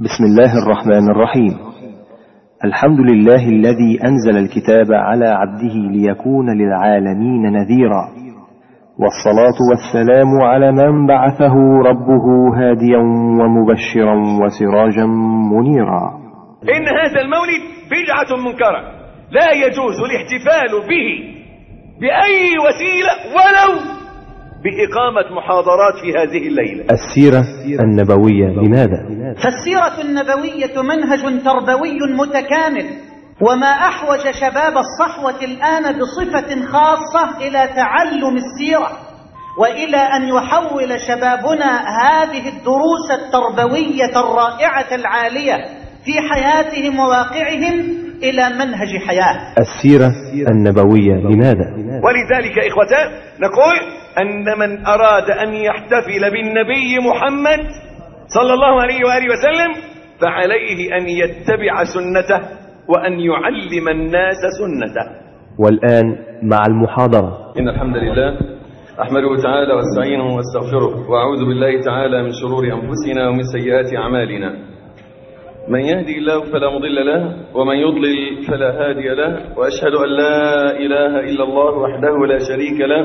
بسم الله الرحمن الرحيم. الحمد لله الذي أنزل الكتاب على عبده ليكون للعالمين نذيرا. والصلاة والسلام على من بعثه ربه هاديا ومبشرا وسراجا منيرا. إن هذا المولد بدعة منكرة. لا يجوز الاحتفال به بأي وسيلة ولو بإقامة محاضرات في هذه الليلة. السيرة النبوية لماذا؟ فالسيرة النبوية منهج تربوي متكامل وما أحوج شباب الصحوة الآن بصفة خاصة إلى تعلم السيرة وإلى أن يحول شبابنا هذه الدروس التربوية الرائعة العالية في حياتهم وواقعهم إلى منهج حياة. السيرة النبوية لماذا؟ ولذلك إخوتان نقول أن من أراد أن يحتفل بالنبي محمد صلى الله عليه وآله وسلم فعليه أن يتبع سنته وأن يعلم الناس سنته. والآن مع المحاضرة. إن الحمد لله أحمده تعالى واستعينه واستغفره وأعوذ بالله تعالى من شرور أنفسنا ومن سيئات أعمالنا. من يهدي الله فلا مضل له ومن يضلل فلا هادي له وأشهد أن لا إله إلا الله وحده لا شريك له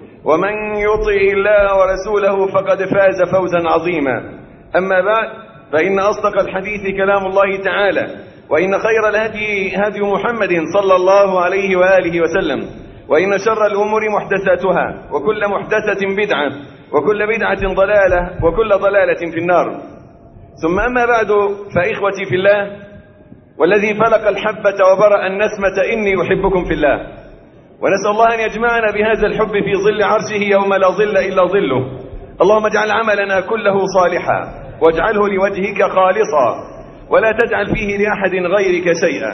ومن يطع الله ورسوله فقد فاز فوزا عظيما. أما بعد فإن أصدق الحديث كلام الله تعالى وإن خير الهدي هدي محمد صلى الله عليه وآله وسلم وإن شر الأمور محدثاتها وكل محدثة بدعة وكل بدعة ضلالة وكل ضلالة في النار. ثم أما بعد فإخوتي في الله والذي فلق الحبة وبرأ النسمة إني أحبكم في الله. ونسأل الله أن يجمعنا بهذا الحب في ظل عرشه يوم لا ظل إلا ظله. اللهم اجعل عملنا كله صالحا واجعله لوجهك خالصا ولا تجعل فيه لأحد غيرك شيئا.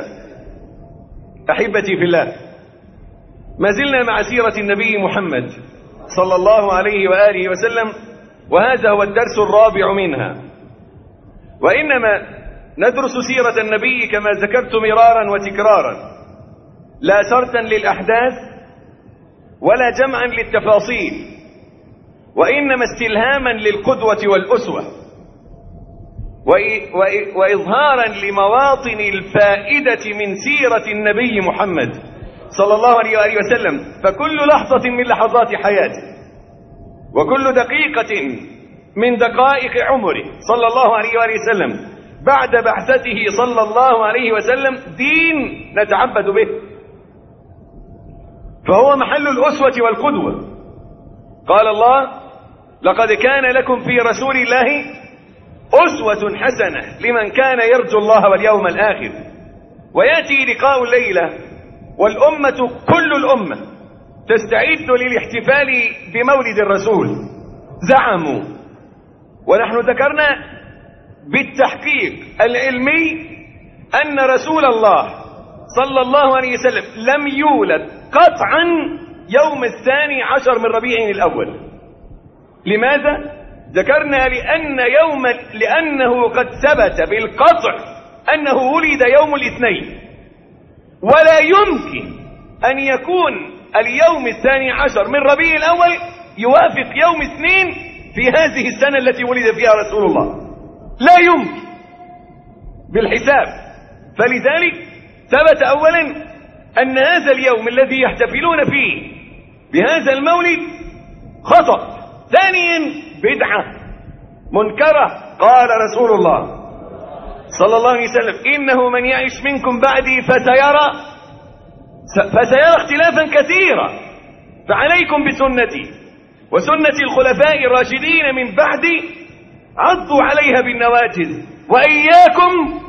أحبتي في الله ما زلنا مع سيرة النبي محمد صلى الله عليه وآله وسلم وهذا هو الدرس الرابع منها. وإنما ندرس سيرة النبي كما ذكرت مرارا وتكرارا. لا سردا للأحداث ولا جمعا للتفاصيل وإنما استلهاما للقدوة والأسوة وإظهارا لمواطن الفائدة من سيرة النبي محمد صلى الله عليه وآله وسلم فكل لحظة من لحظات حياته وكل دقيقة من دقائق عمره صلى الله عليه وآله وسلم بعد بعثته صلى الله عليه وسلم دين نتعبد به. فهو محل الأسوة والقدوة. قال الله لقد كان لكم في رسول الله أسوة حسنة لمن كان يرجو الله واليوم الآخر. ويأتي لقاء الليلة والأمة كل الأمة تستعد للاحتفال بمولد الرسول. زعموا. ونحن ذكرنا بالتحقيق العلمي أن رسول الله صلى الله عليه وسلم لم يولد قطعا يوم الثاني عشر من ربيع الأول. لماذا؟ ذكرنا لأن يوم لأنه قد ثبت بالقطع أنه ولد يوم الاثنين. ولا يمكن أن يكون اليوم الثاني عشر من ربيع الأول يوافق يوم اثنين في هذه السنة التي ولد فيها رسول الله. لا يمكن بالحساب. فلذلك ثبت أولا أن هذا اليوم الذي يحتفلون فيه بهذا المولد خطأ. ثانيا بدعة منكرة قال رسول الله صلى الله عليه وسلم إنه من يعش منكم بعدي فسيرى فسيرى اختلافا كثيرا فعليكم بسنتي وسنة الخلفاء الراشدين من بعدي عضوا عليها بالنواجذ وإياكم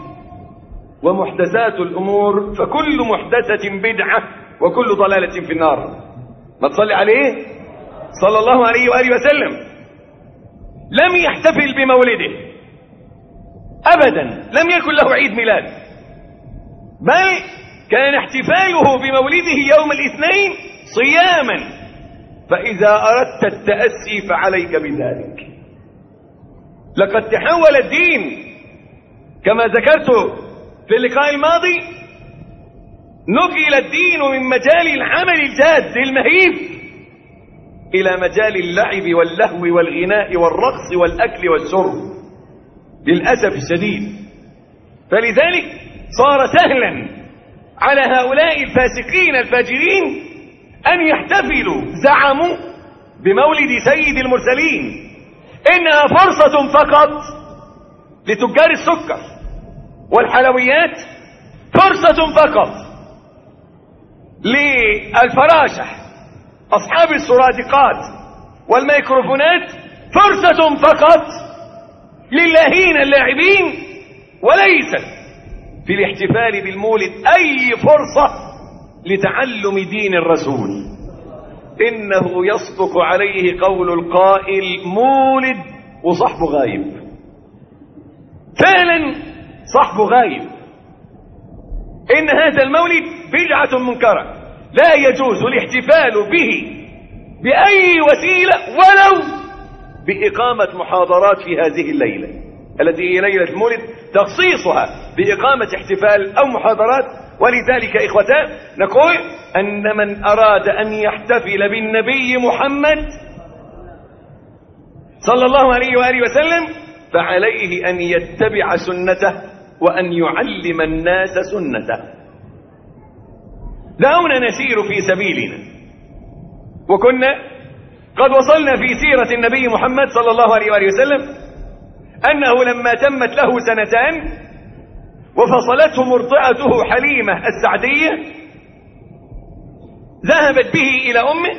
ومحدثات الأمور فكل محدثة بدعة وكل ضلالة في النار. ما تصلي عليه؟ صلى الله عليه وآله وسلم. لم يحتفل بمولده. أبدا. لم يكن له عيد ميلاد. بل كان احتفاله بمولده يوم الاثنين صياما. فإذا أردت التأسي فعليك بذلك. لقد تحول الدين كما ذكرت في اللقاء الماضي نقل الدين من مجال العمل الجاد المهيب إلى مجال اللعب واللهو والغناء والرقص والأكل والشرب للأسف الشديد. فلذلك صار سهلا على هؤلاء الفاسقين الفاجرين أن يحتفلوا زعموا بمولد سيد المرسلين إنها فرصة فقط لتجار السكر. والحلويات فرصة فقط للفراشح أصحاب السرادقات والميكروفونات فرصة فقط للاهين اللاعبين وليست في الاحتفال بالمولد أي فرصة لتعلم دين الرسول. إنه يصدق عليه قول القائل مولد وصحبه غايب. فعلا صحبه غايب. إن هذا المولد بدعة منكرة. لا يجوز الاحتفال به بأي وسيلة ولو بإقامة محاضرات في هذه الليلة. التي هي ليلة المولد تخصيصها بإقامة احتفال أو محاضرات. ولذلك إخوتان نقول أن من أراد أن يحتفل بالنبي محمد صلى الله عليه وآله وسلم فعليه أن يتبع سنته. وأن يعلم الناس سنته. دعونا نسير في سبيلنا. وكنا قد وصلنا في سيرة النبي محمد صلى الله عليه وآله وسلم أنه لما تمت له سنتان وفصلته مرضعته حليمة السعدية ذهبت به إلى أمه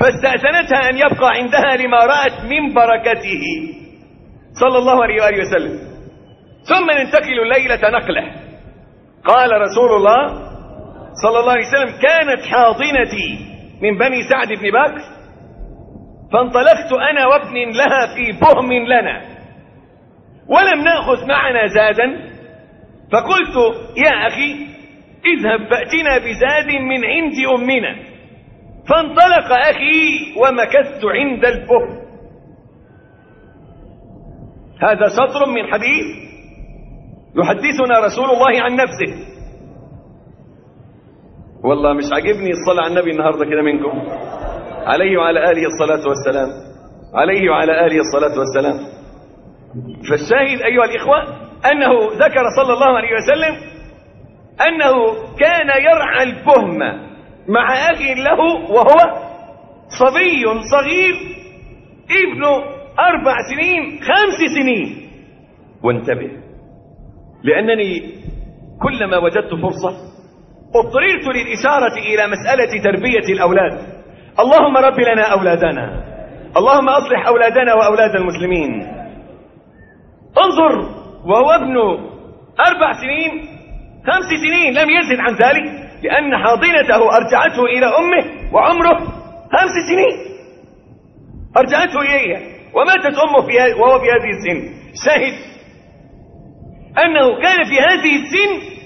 فاستأذنتها أن يبقى عندها لما رأت من بركته صلى الله عليه وآله وسلم. ثم ننتقل الليلة نقلة. قال رسول الله صلى الله عليه وسلم كانت حاضنتي من بني سعد بن بكر فانطلقت أنا وابن لها في بهم لنا. ولم نأخذ معنا زادا فقلت يا أخي اذهب فأتنا بزاد من عند أمنا. فانطلق أخي ومكثت عند البهم هذا سطر من حديث يحدثنا رسول الله عن نفسه. والله مش عاجبني الصلاة على النبي النهاردة كده منكم. عليه وعلى آله الصلاة والسلام. عليه وعلى آله الصلاة والسلام. فالشاهد أيها الإخوة أنه ذكر صلى الله عليه وسلم أنه كان يرعى البهم مع أخ له وهو صبي صغير ابن أربع سنين خمس سنين. وانتبه. لأنني كلما وجدت فرصة اضطررت للإشارة إلى مسألة تربية الأولاد. اللهم رب لنا أولادنا. اللهم أصلح أولادنا وأولاد المسلمين. انظر وهو ابن أربع سنين خمس سنين لم يزد عن ذلك لأن حاضنته أرجعته إلى أمه وعمره خمس سنين. أرجعته إليها. وماتت أمه وهو في هذه السن. شاهد أنه كان في هذه السن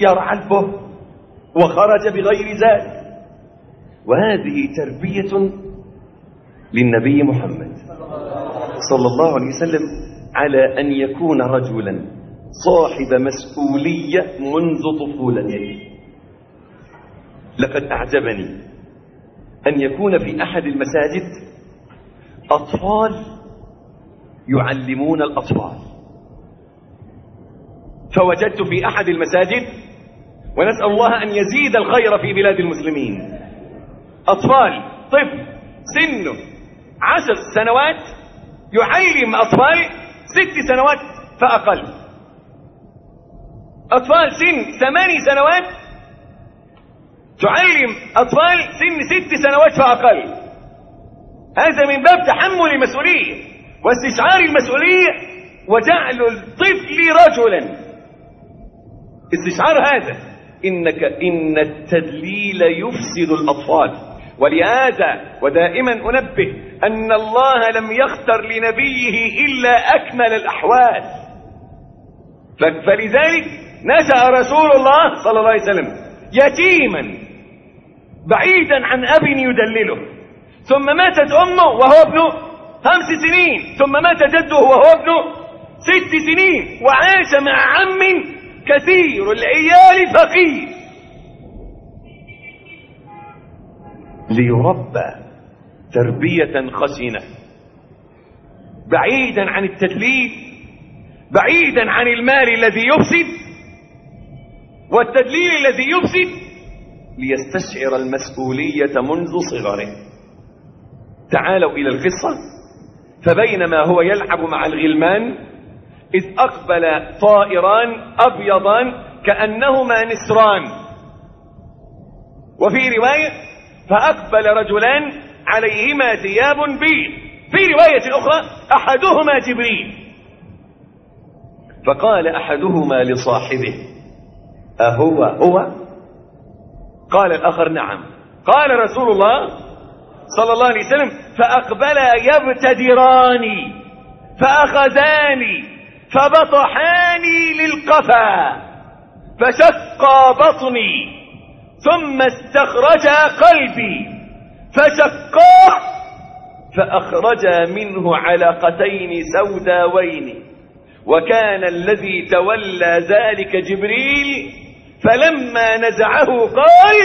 يرعى البه وخرج بغير زاد وهذه تربية للنبي محمد صلى الله عليه وسلم على أن يكون رجلا صاحب مسؤولية منذ طفولته لقد أعجبني أن يكون في أحد المساجد أطفال يعلمون الأطفال. فوجدت في أحد المساجد ونسأل الله أن يزيد الخير في بلاد المسلمين. أطفال طفل سنه عشر سنوات يعلم أطفال ست سنوات فأقل. أطفال سن ثماني سنوات تعلم أطفال سن ست سنوات فأقل. هذا من باب تحمل المسؤولية واستشعار المسؤولية وجعل الطفل رجلا. استشعار هذا. إنك إن التدليل يفسد الأطفال. ولهذا ودائما أنبه أن الله لم يختر لنبيه إلا أكمل الأحوال. فلذلك نشأ رسول الله صلى الله عليه وسلم يتيما بعيدا عن أب يدلله. ثم ماتت أمه وهو ابن خمس سنين. ثم مات جده وهو ابن ست سنين. وعاش مع عم كثير العيال فقير. ليربى تربية خشنة بعيدا عن التدليل بعيدا عن المال الذي يفسد والتدليل الذي يفسد ليستشعر المسؤولية منذ صغره. تعالوا إلى القصة. فبينما هو يلعب مع الغلمان إذ أقبل طائران أبيضان كأنهما نسران. وفي رواية فأقبل رجلان عليهما ثياب بيض. في رواية أخرى أحدهما جبريل. فقال أحدهما لصاحبه أهو هو؟ قال الآخر نعم. قال رسول الله صلى الله عليه وسلم فأقبلا يبتدراني فأخذاني فبطحاني للقفا فشقا بطني ثم استخرجا قلبي فشقاه فأخرجا منه علقتين سوداوين. وكان الذي تولى ذلك جبريل فلما نزعه قال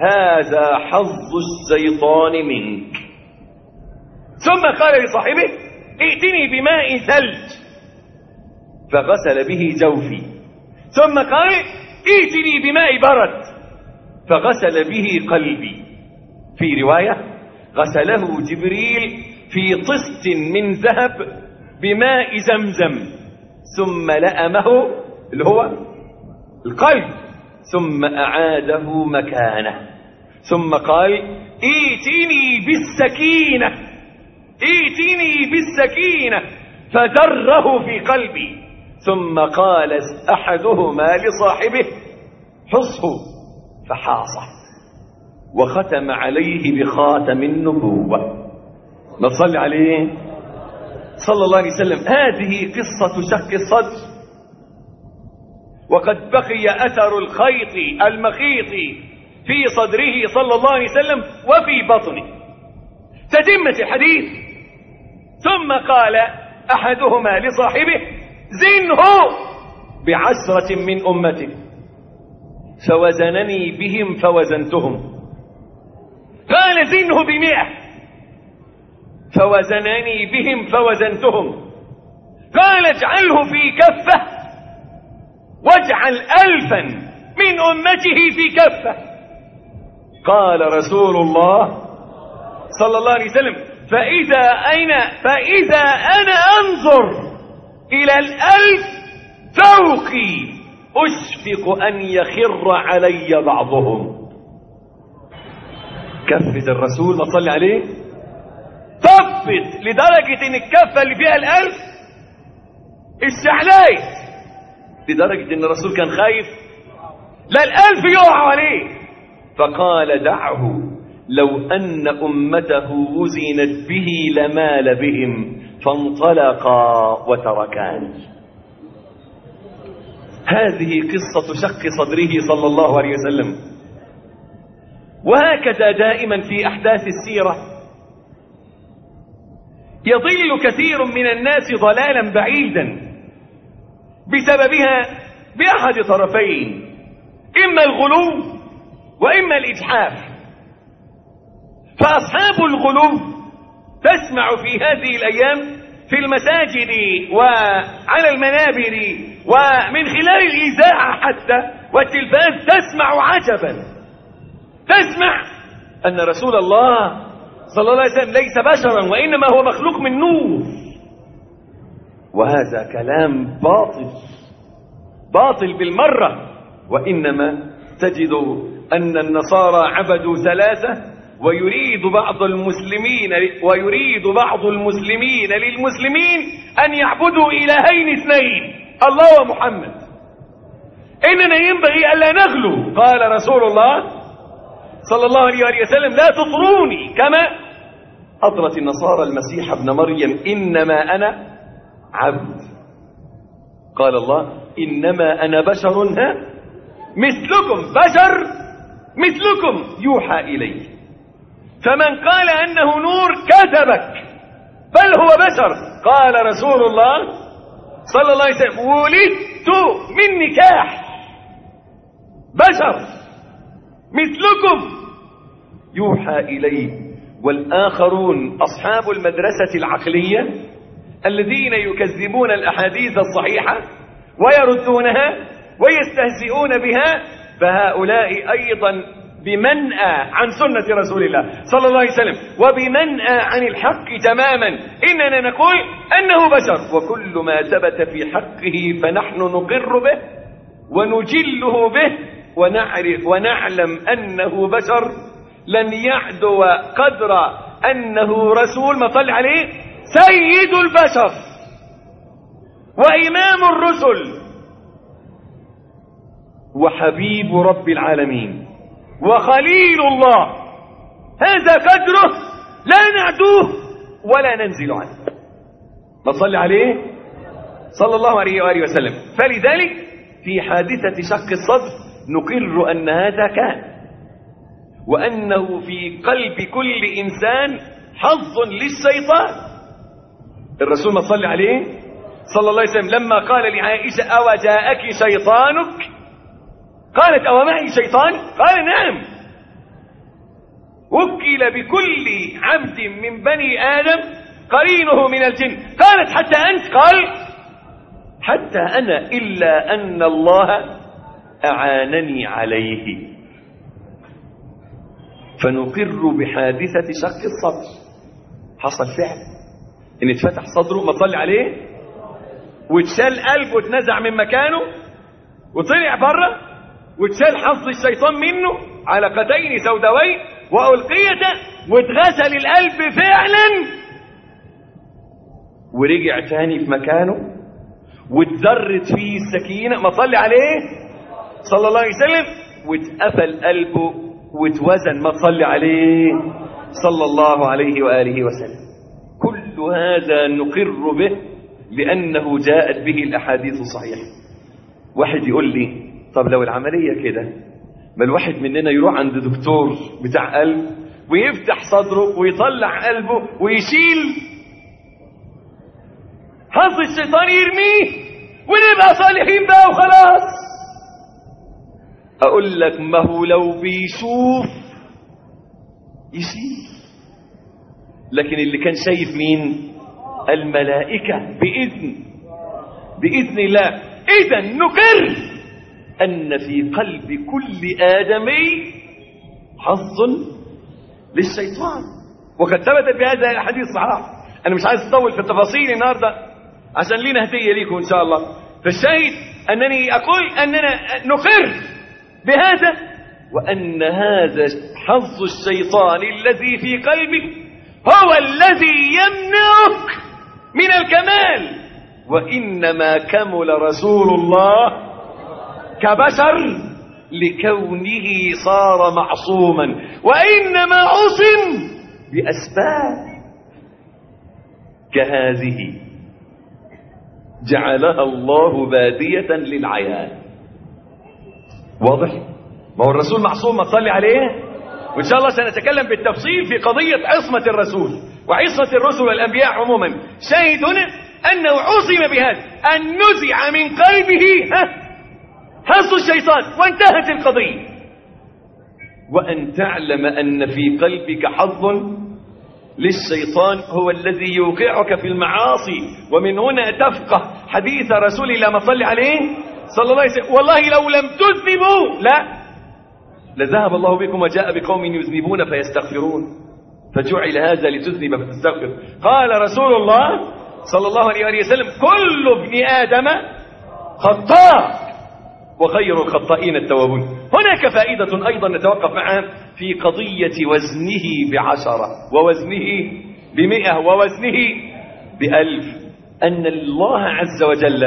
هذا حظ الشيطان منك. ثم قال لصاحبه ائتني بماء ثلج. فغسل به جوفي. ثم قال ائتني بماء برد. فغسل به قلبي. في رواية غسله جبريل في طست من ذهب بماء زمزم. ثم لأمه اللي هو القلب. ثم أعاده مكانه. ثم قال ائتني بالسكينة. ائتني بالسكينة. فدره في قلبي. ثم قال أحدهما لصاحبه حصه فحاصه وختم عليه بخاتم النبوة. ما تصلي عليه. صلى الله عليه وسلم. هذه قصة شق الصدر. وقد بقي أثر الخيط المخيط في صدره صلى الله عليه وسلم وفي بطنه. تتمة الحديث. ثم قال أحدهما لصاحبه زنه بعشرة من أمته فوزنني بهم فوزنتهم. قال زنه بمئة. فوزنني بهم فوزنتهم. قال اجعله في كفة. واجعل ألفا من أمته في كفة. قال رسول الله صلى الله عليه وسلم فإذا أين فإذا أنا أنظر إلى الألف فوقي أشفق أن يخر علي بعضهم. كفة الرسول ما صلي عليه. طفت لدرجة إن الكفة اللي فيها الألف. استحليت لدرجة إن الرسول كان خايف. لا الألف يقع عليه. فقال دعه لو أن أمته وزنت به لمال بهم. فانطلقا وتركان هذه قصة شق صدره صلى الله عليه وسلم. وهكذا دائما في أحداث السيرة. يضل كثير من الناس ضلالا بعيدا بسببها بأحد طرفين إما الغلو وإما الإجحاف. فأصحاب الغلو تسمع في هذه الأيام في المساجد وعلى المنابر ومن خلال الإذاعة حتى والتلفاز تسمع عجبا. تسمع أن رسول الله صلى الله عليه وسلم ليس بشرا وإنما هو مخلوق من نور. وهذا كلام باطل باطل بالمرة. وإنما تجد أن النصارى عبدوا ثلاثة ويريد بعض المسلمين ويريد بعض المسلمين للمسلمين أن يعبدوا إلهين اثنين الله ومحمد. إننا ينبغي ألا نغلو. قال رسول الله صلى الله عليه وسلم لا تطروني كما أطرت النصارى المسيح ابن مريم إنما أنا عبد. قال الله إنما أنا بشر ها؟ مثلكم بشر مثلكم يوحى إلي. فمن قال أنه نور كذبك بل هو بشر. قال رسول الله صلى الله عليه وسلم ولدت من نكاح. بشر. مثلكم. يوحى إليه والآخرون أصحاب المدرسة العقلية الذين يكذبون الأحاديث الصحيحة ويردونها ويستهزئون بها فهؤلاء أيضا بمنأى عن سنة رسول الله صلى الله عليه وسلم وبمنأى عن الحق تماما. إننا نقول أنه بشر. وكل ما ثبت في حقه فنحن نقر به ونجله به ونعرف ونعلم أنه بشر. لن يعدو قدر أنه رسول. ما صلى عليه؟ سيد البشر وإمام الرسل وحبيب رب العالمين. وخليل الله. هذا قدره لا نعدوه ولا ننزل عنه. ما صلى عليه؟ صلى الله عليه وآله وسلم. فلذلك في حادثة شق الصدر نقر أن هذا كان. وأنه في قلب كل إنسان حظ للشيطان. الرسول ما صلى عليه؟ صلى الله عليه وسلم. لما قال لعائشة أو جاءك شيطانك؟ قالت أو معي شيطان؟ قال نعم. وكل بكل عبد من بني آدم قرينه من الجن. قالت حتى أنت؟ قال حتى أنا إلا أن الله أعانني عليه. فنقر بحادثة شق الصدر. حصل فعل. إن اتفتح صدره ما صلي عليه. واتشال قلبه اتنزع من مكانه. وطلع بره واتشال حظ الشيطان منه علقتين سوداوين وألقيت واتغسل القلب فعلا. ورجع تاني في مكانه واتذرت فيه السكينة. ما صلي عليه صلى الله عليه وسلم. واتقفل قلبه واتوزن. ما تصلي عليه صلى الله عليه وآله وسلم. كل هذا نقر به لأنه جاءت به الأحاديث الصحيحة. واحد يقول لي طب لو العملية كده ما الواحد مننا يروح عند دكتور بتاع قلب ويفتح صدره ويطلع قلبه ويشيل حظ الشيطان يرميه ونبقى صالحين بقى وخلاص. أقول لك ما هو لو بيشوف يشيل. لكن اللي كان شايف مين؟ الملائكة بإذن بإذن الله. إذا نقر أن في قلب كل آدمي حظ للشيطان. وقد ثبتت بهذا الحديث صحيح. أنا مش عايز أطول في التفاصيل النهاردة عشان لينا هدية ليكم إن شاء الله. فالشاهد أنني أقول أننا نقر بهذا وأن هذا حظ الشيطان الذي في قلبك هو الذي يمنعك من الكمال. وإنما كمل رسول الله كبشر لكونه صار معصوما وإنما عصم بأسباب كهذه. جعلها الله بادية للعيان. واضح؟ ما هو الرسول معصوم ما تصلي عليه؟ وإن شاء الله سنتكلم بالتفصيل في قضية عصمة الرسول. وعصمة الرسل والأنبياء عموما. شاهد هنا أنه عصم بهذا أن نزع من قلبه ها؟ حظ الشيطان وانتهت القضية. وأن تعلم أن في قلبك حظ للشيطان هو الذي يوقعك في المعاصي. ومن هنا تفقه حديث رسول الله ما صلي عليه صلى الله عليه وسلم. والله لو لم تذنبوا لا. لذهب الله بكم وجاء بقوم يذنبون فيستغفرون. فجعل هذا لتذنب فتستغفر قال رسول الله صلى الله عليه وسلم كل ابن آدم خطاء. وخير الخطائين التوابون. هناك فائدة أيضا نتوقف معها في قضية وزنه بعشرة ووزنه بمئة ووزنه بألف. أن الله عز وجل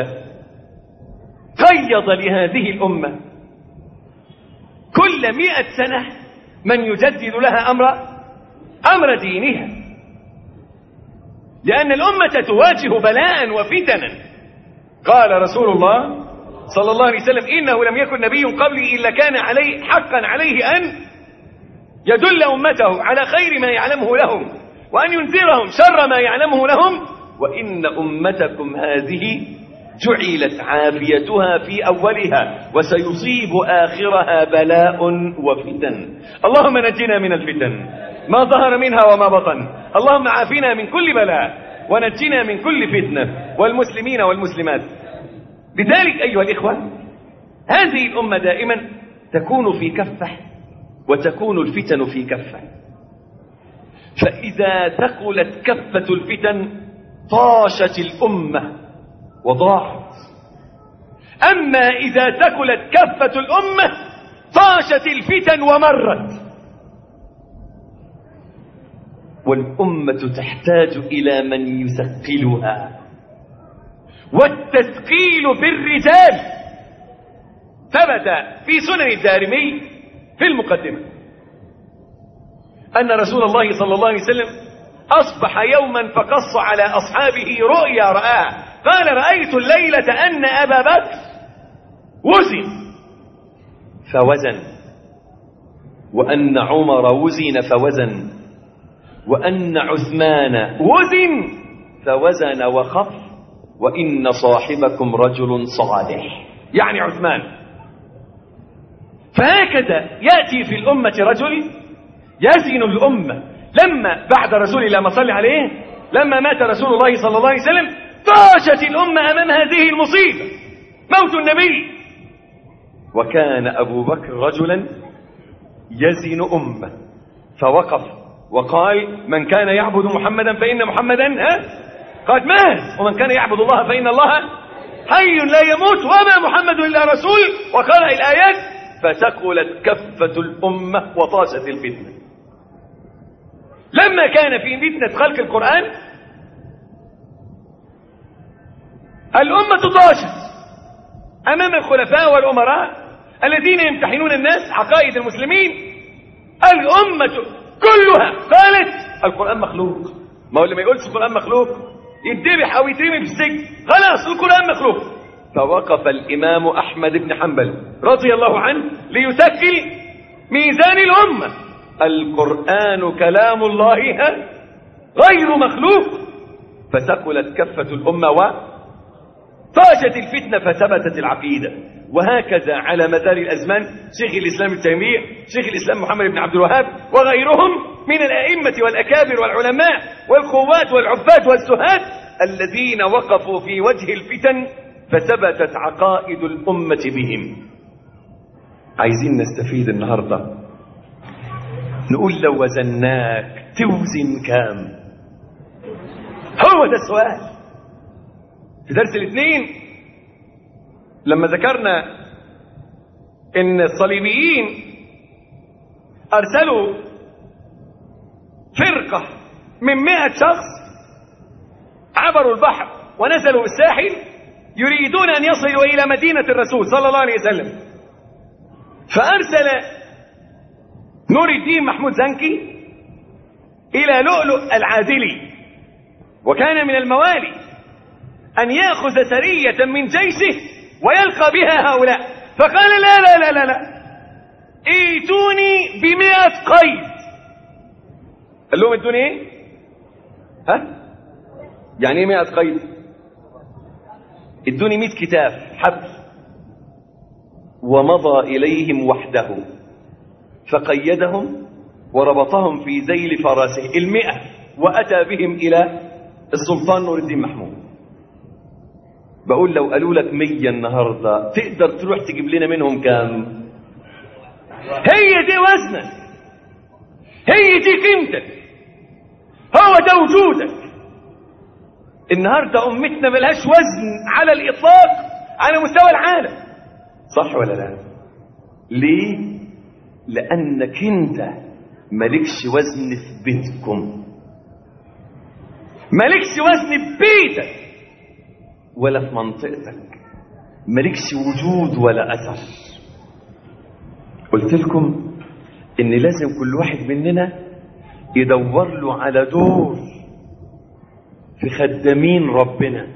قيض لهذه الأمة كل مئة سنة من يجدد لها أمر أمر دينها. لأن الأمة تواجه بلاء وفتنا. قال رسول الله صلى الله عليه وسلم إنه لم يكن نبي قبلي إلا كان عليه حقا عليه أن يدل أمته على خير ما يعلمه لهم وأن ينذرهم شر ما يعلمه لهم وإن أمتكم هذه جعلت عافيتها في أولها وسيصيب آخرها بلاء وفتن. اللهم نجنا من الفتن ما ظهر منها وما بطن. اللهم عافنا من كل بلاء ونجنا من كل فتنة والمسلمين والمسلمات. لذلك أيها الإخوة هذه الأمة دائما تكون في كفة وتكون الفتن في كفة. فإذا ثقلت كفة الفتن طاشت الأمة وضاعت. أما إذا ثقلت كفة الأمة طاشت الفتن ومرت. والأمة تحتاج إلى من يثقلها. والتثقيل بالرجال ثبت في سنن الدارمي في المقدمة أن رسول الله صلى الله عليه وسلم أصبح يوما فقص على أصحابه رؤيا رآها قال رأيت الليلة أن أبا بكر وزن. فوزن. وأن عمر وزن فوزن. وأن عثمان وزن فوزن وخف. وإن صاحبكم رجل صالح. يعني عثمان. فهكذا يأتي في الأمة رجل يزن الأمة. لما بعد رسول الله ما صلى عليه لما مات رسول الله صلى الله عليه وسلم طاشت الأمة أمام هذه المصيبة. موت النبي. وكان أبو بكر رجلا يزن أمة. فوقف وقال من كان يعبد محمدا فإن محمدا ها؟ قد مات. ومن كان يعبد الله فإن الله حي لا يموت وما محمد إلا رسول. وقرأ الآيات فثقلت كفة الأمة وطاشت الفتنة. لما كان في فتنة خلق القرآن الأمة طاشت أمام الخلفاء والأمراء الذين يمتحنون الناس عقائد المسلمين. الأمة كلها قالت القرآن مخلوق. ما هو اللي ما يقولش القرآن مخلوق؟ يتذبح أو يترمي في السجن. خلاص القرآن مخلوق. فوقف الإمام أحمد بن حنبل رضي الله عنه ليثقل ميزان الأمة. القرآن كلام الله غير مخلوق. فثقلت كفة الأمة و طاشت الفتنة فثبتت العقيدة. وهكذا على مدار الأزمان شيخ الإسلام ابن تيمية شيخ الإسلام محمد بن عبد الوهاب وغيرهم من الأئمة والأكابر والعلماء والقوات والعباد والسهاد الذين وقفوا في وجه الفتن فثبتت عقائد الأمة بهم. عايزين نستفيد النهاردة؟ نقول لو وزناك توزن كام؟ هو ده السؤال. في درس الاثنين لما ذكرنا إن الصليبيين أرسلوا فرقة من مئة شخص عبروا البحر ونزلوا الساحل يريدون أن يصلوا إلى مدينة الرسول صلى الله عليه وسلم. فأرسل نور الدين محمود زنكي إلى لؤلؤ العادلي وكان من الموالي أن يأخذ سرية من جيشه ويلقى بها هؤلاء. فقال لا لا لا لا لا. ايتوني بمئة قيد. قال لهم ادوني إيه؟ ها؟ يعني إيه مئة قيد؟ ادوني مئة كتاف حبل. ومضى إليهم وحده. فقيدهم وربطهم في ذيل فراسه المئة. وأتى بهم إلى السلطان نور الدين محمود. بقول لو قالوا لك مية النهاردة تقدر تروح تجيب لنا منهم كام؟ هي دي وزنك. هي دي قيمتك. هو ده وجودك. النهاردة أمتنا ملهاش وزن على الإطلاق على مستوى العالم. صح ولا لا؟ ليه؟ لأنك أنت مالكش وزن في بيتكم. مالكش وزن في بيتك. ولا في منطقتك. مالكش وجود ولا أثر. قلت لكم إن لازم كل واحد مننا يدور له على دور في خدامين ربنا.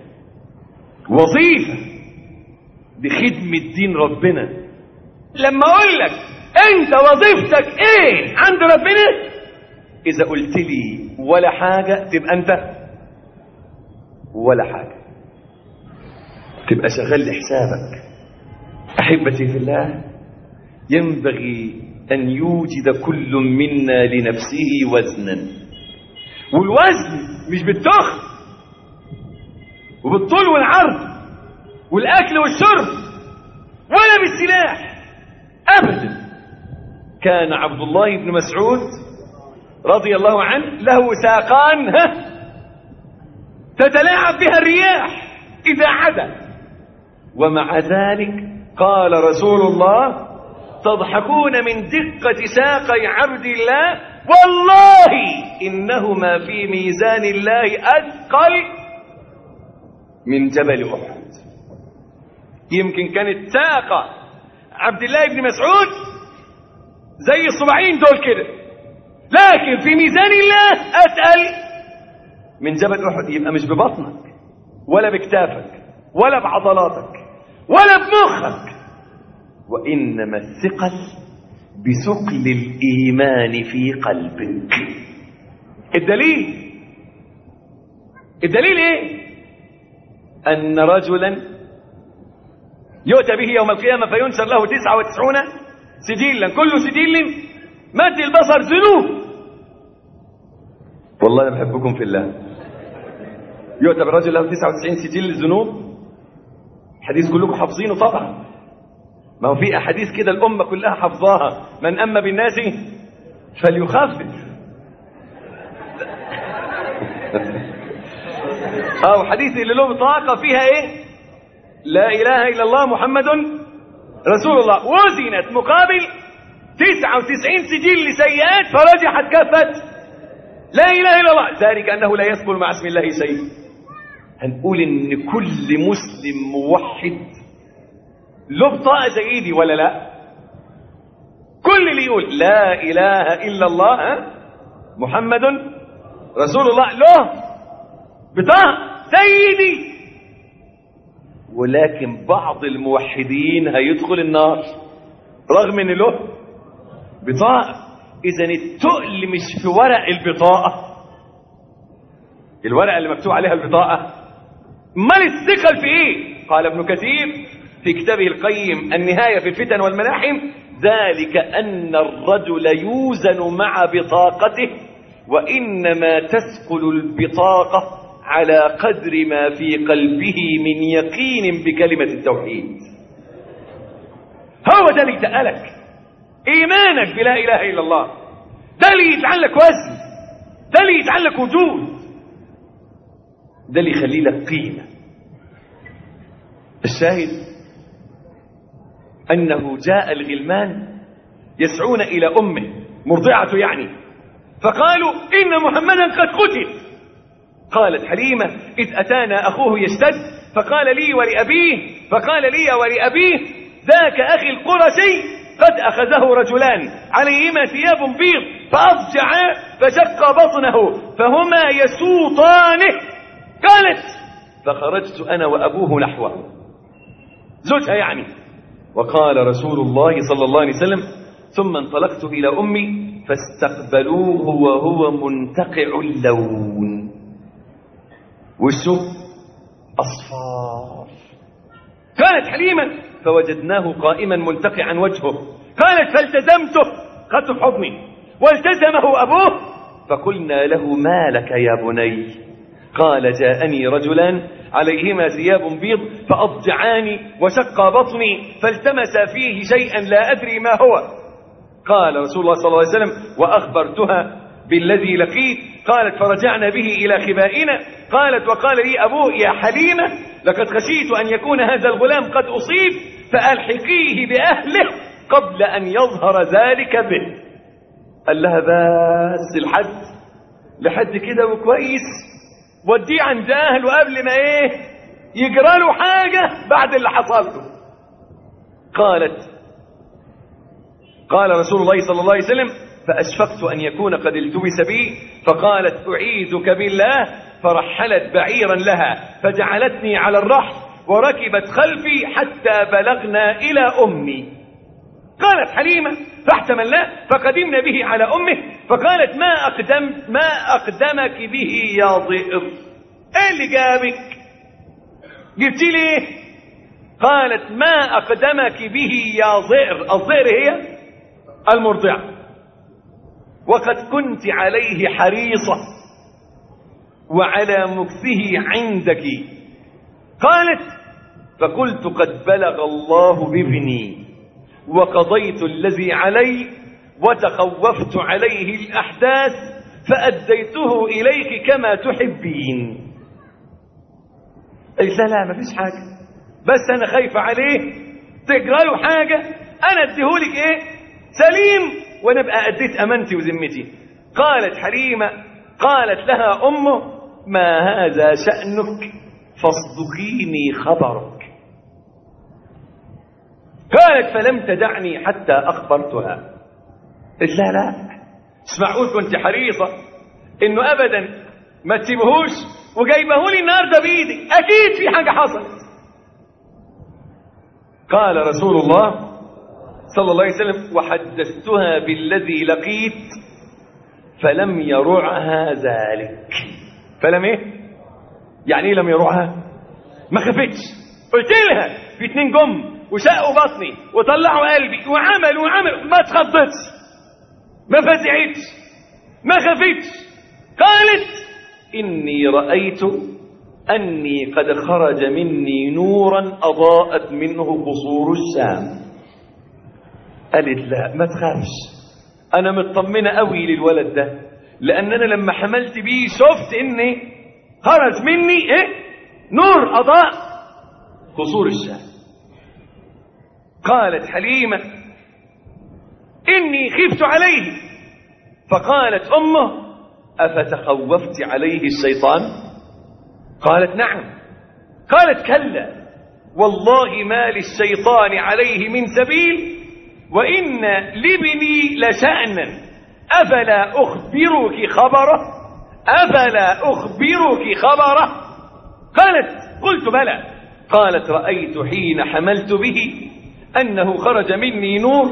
وظيفة بخدمة دين ربنا. لما أقول لك أنت وظيفتك إيه عند ربنا إذا قلت لي ولا حاجة تبقى أنت. ولا حاجة. تبقى شغال لحسابك. أحبتي في الله ينبغي أن يوجد كل منا لنفسه وزنا. والوزن مش بالتخن وبالطول والعرض والأكل والشرب ولا بالسلاح. ابدا. كان عبد الله بن مسعود رضي الله عنه له ساقان تتلاعب بها الرياح إذا عدا. ومع ذلك قال رسول الله تضحكون من دقة ساقي عبد الله؟ والله إنهما في ميزان الله أثقل من جبل أحد. يمكن كانت ساقة عبد الله بن مسعود زي الصباعين دول كده لكن في ميزان الله أتقل من جبل أحد. يبقى مش ببطنك ولا بكتافك. ولا بعضلاتك ولا بمخك. وإنما الثقل بثقل الإيمان في قلبك. الدليل الدليل إيه؟ أن رجلا يؤتى به يوم القيامة فينشر له تسعة وتسعون سجلا. كل سجل مد البصر ذنوب والله أنا بحبكم في الله. يؤتى بالرجل له 99 سجل ذنوب حديث كلكم حافظينه طبعا. ما هو في أحاديث كده الأمة كلها حفظاها من اما بالناس فليخفف. أو حديث اللي له بطاقه فيها إيه؟ لا إله إلا الله محمد رسول الله. وزنت مقابل 99 سجل سيئات فرجحت كفه لا إله إلا الله. ذلك أنه لا يذكر مع اسم الله شيء. هنقول إن كل مسلم موحد. له بطاقه زي دي ولا لا؟ كل اللي يقول لا إله إلا الله؟ محمد رسول الله. له بطاقه زي دي. ولكن بعض الموحدين هيدخل النار رغم إن له بطاقه إذا التقل مش في ورق البطاقة. الورقه اللي مكتوب عليها البطاقة امال الثقل في إيه؟ قال ابن كثير في كتابه القيم النهاية في الفتن والملاحم ذلك أن الرجل يوزن مع بطاقته وإنما تثقل البطاقة على قدر ما في قلبه من يقين بكلمة التوحيد. هو ده اللي يتقلك إيمانك بلا إله إلا الله. ده اللي يجعل لك وزن. ده اللي يجعل لك وجود. ده اللي يخلي لك قيمة. الشاهد أنه جاء الغلمان يسعون إلى أمه مرضعته يعني. فقالوا إن محمدا قد قتل. قالت حليمة إذ أتانا أخوه يشتد فقال لي ولأبيه فقال لي ولأبيه ذاك أخي القرشي قد أخذه رجلان عليهما ثياب بيض فأضجعا فشق بطنه فهما يسوطانه. قالت فخرجت أنا وأبوه نحوه. زوجها يعني. وقال رسول الله صلى الله عليه وسلم ثم انطلقت إلى أمي فاستقبلوه وهو منتقع اللون. وشه أصفار. قالت حليما فوجدناه قائما ملتقعا وجهه. قالت فالتزمته في حضني. والتزمه أبوه. فقلنا له ما لك يا بني؟ قال جاءني رجلان عليهما ثياب بيض فأضجعاني وشق بطني فالتمس فيه شيئا لا أدري ما هو. قال رسول الله صلى الله عليه وسلم وأخبرتها بالذي لقيت. قالت فرجعنا به إلى خبائنا. قالت وقال لي أبوه يا حليمة لقد خشيت أن يكون هذا الغلام قد أصيب فألحقيه بأهله قبل أن يظهر ذلك به. قال لها بس الحد لحد كده وكويس. وديه عند أهله قبل ما إيه يجرى له حاجة بعد اللي حصل له قالت قال رسول الله صلى الله عليه وسلم فأشفقت أن يكون قد التبس بي فقالت أعيذك بالله فرحلت بعيرا لها فجعلتني على الرحل وركبت خلفي حتى بلغنا إلى أمي. قالت حليمة فاحتملنا فقدمنا به على أمه فقالت ما أقدم ما أقدمك به يا ضئر؟ إيه اللي جابك؟ جبتي ليه قالت ما أقدمك به يا ضئر؟ الضئر هي المرضعة. وقد كنت عليه حريصة وعلى مكثه عندك. قالت فقلت قد بلغ الله بابني وقضيت الذي علي وتخوفت عليه الأحداث فأديته إليك كما تحبين. لا لا ما فيش حاجة. بس أنا خايفة عليه. تجرى له حاجة؟ أنا أديهولك إيه؟ سليم. وأنا بقى أديت أمانتي وذمتي. قالت حليمة قالت لها أمه ما هذا شأنك؟ فاصدقيني خبرك. قالت فلم تدعني حتى أخبرتها. قلت لا لا. معقول كنت حريصة. إنه أبدا ما تسيبهوش وجايبه لي النهارده بإيدي. أكيد في حاجة حصلت. قال رسول الله صلى الله عليه وسلم وحدثتها بالذي لقيت فلم يرعها ذلك. فلم إيه؟ يعني إيه لم يرعها؟ ما خفتش. قلت لها في اتنين جم. وشقوا بطني وطلعوا قلبي وعملوا وعملوا. ما اتخضتش ما فزعتش ما خفتش. قالت إني رأيت أني قد خرج مني نورا أضاءت منه قصور الشام. قالت لا ما تخافش أنا مطمنة قوي للولد ده لأن أنا لما حملت بيه شفت إني خرج مني إيه؟ نور أضاء قصور الشام. قالت حليمة إني خفت عليه. فقالت أمه أفتخوفت عليه الشيطان؟ قالت نعم. قالت كلا والله ما للشيطان عليه من سبيل وإن لابني لشأنا. أفلا أخبرك خبره؟ أفلا أخبرك خبره؟ قالت قلت بلى. قالت رأيت حين حملت به. أنه خرج مني نور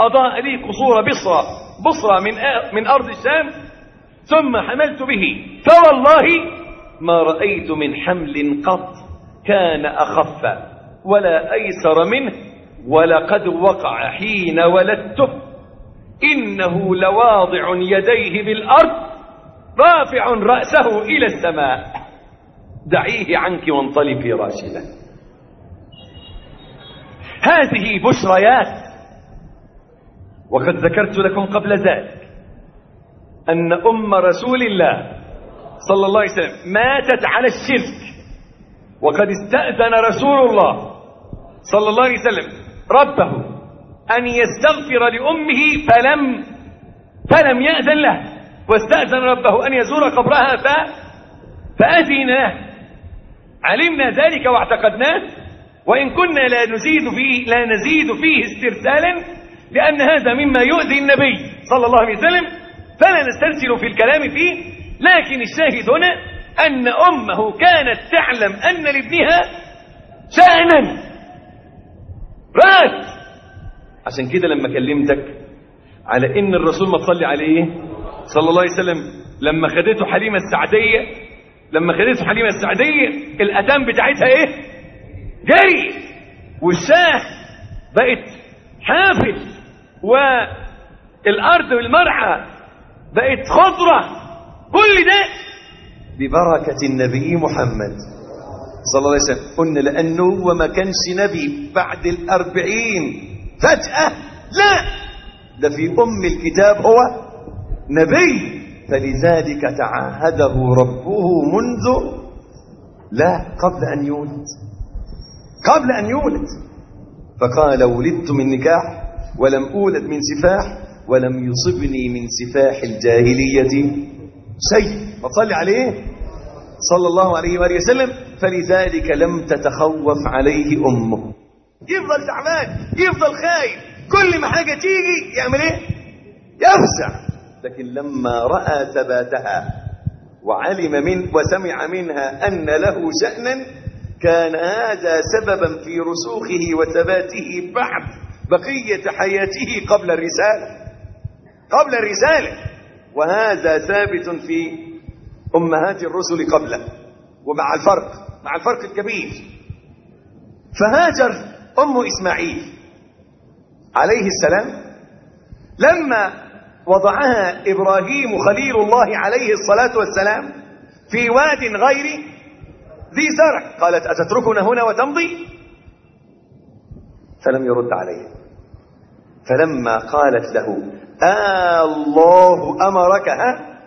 أضاء لي قصور بصرى بصرى من, من أرض الشام ثم حملت به. فوالله ما رأيت من حمل قط كان أخف ولا أيسر منه ولقد وقع حين ولدته إنه لواضع يديه بالأرض رافع رأسه إلى السماء. دعيه عنك وانطلقي راشدا. هذه بشريات. وقد ذكرت لكم قبل ذلك أن أم رسول الله صلى الله عليه وسلم ماتت على الشرك. وقد استأذن رسول الله صلى الله عليه وسلم ربه أن يستغفر لأمه فلم فلم يأذن له. واستأذن ربه أن يزور قبرها ف فأذن له علمنا ذلك واعتقدناه. وإن كنا لا نزيد فيه لا نزيد فيه استرسالا لأن هذا مما يؤذي النبي صلى الله عليه وسلم فلا نسترسل في الكلام فيه. لكن الشاهد هنا أن أمه كانت تعلم أن لابنها شأنا. رأت. عشان كده لما كلمتك على إن الرسول ما تصلي عليه صلى الله عليه وسلم لما خدته حليمة السعدية لما خدته حليمة السعدية الأتام بتاعتها إيه؟ جري والشاه بقت حافل والأرض والمرعى بقت خضرة. كل ده ببركة النبي محمد صلى الله عليه وسلم. قلنا لأنه هو ما كانش نبي بعد الأربعين. فجأة لا ده في أم الكتاب هو نبي. فلذلك تعاهده ربه منذ لا قبل أن يولد. قبل أن يولد. فقال ولدت من نكاح ولم أولد من سفاح ولم يصبني من سفاح الجاهلية. شيء فصلي عليه. صلى الله عليه وآله وسلم. فلذلك لم تتخوف عليه أمه. يفضل تعبان يفضل خايف. كل ما حاجة تيجي يعمل إيه؟ يفزع. لكن لما رأى ثباتها وعلم من وسمع منها أن له شأنا كان هذا سببا في رسوخه وثباته بعد بقية حياته قبل الرسالة. قبل الرسالة. وهذا ثابت في أمهات الرسل قبله. ومع الفرق. مع الفرق الكبير. فهاجر أم إسماعيل عليه السلام. لما وضعها إبراهيم خليل الله عليه الصلاة والسلام في واد غير ذي زرع. قالت أتتركنا هنا وتمضي؟ فلم يرد عليها فلما قالت له آه الله أمرك ها؟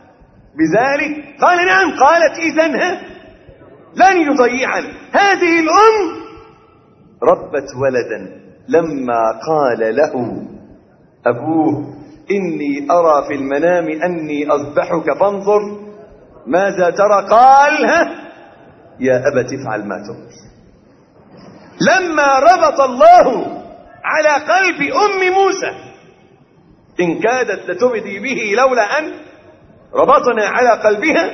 بذلك؟ قال نعم. قالت إذن ها؟ لن يضيعني. هذه الأم ربت ولدا. لما قال له أبوه إني أرى في المنام أني أذبحك فانظر ماذا ترى. قال ها؟ يا أبت افعل ما تؤمر لما ربط الله على قلب أم موسى إن كادت لتبدي به لولا أن ربطنا على قلبها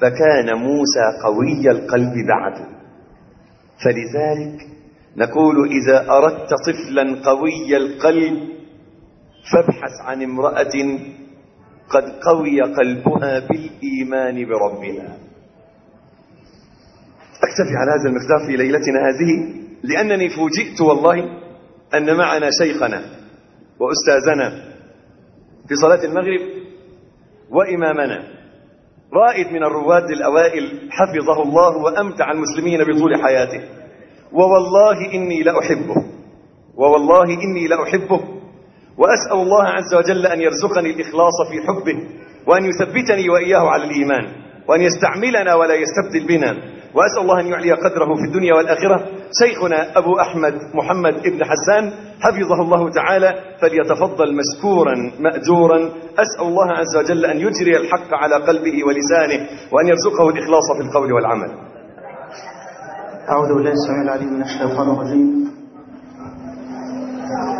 فكان موسى قوي القلب بعد. فلذلك نقول إذا أردت طفلا قوي القلب فابحث عن امرأة قد قوي قلبها بالإيمان بربها. أكتفي على هذا المقدار في ليلتنا هذه لأنني فوجئت والله أن معنا شيخنا وأستاذنا في صلاة المغرب وإمامنا رائد من الرواد الأوائل حفظه الله وأمتع المسلمين بطول حياته. ووالله إني لأحبه ووالله إني لأحبه وأسأل الله عز وجل أن يرزقني الإخلاص في حبه وأن يثبتني وإياه على الإيمان وأن يستعملنا ولا يستبدل بنا. وأسأل الله أن يعلي قدره في الدنيا والآخرة. شيخنا أبو أحمد محمد ابن حسان حفظه الله تعالى فليتفضل مشكورا مأجورا. أسأل الله عز وجل أن يجري الحق على قلبه ولسانه وأن يرزقه الإخلاص في القول والعمل. أعوذ بالله السميع العليم من الشيطان الرجيم.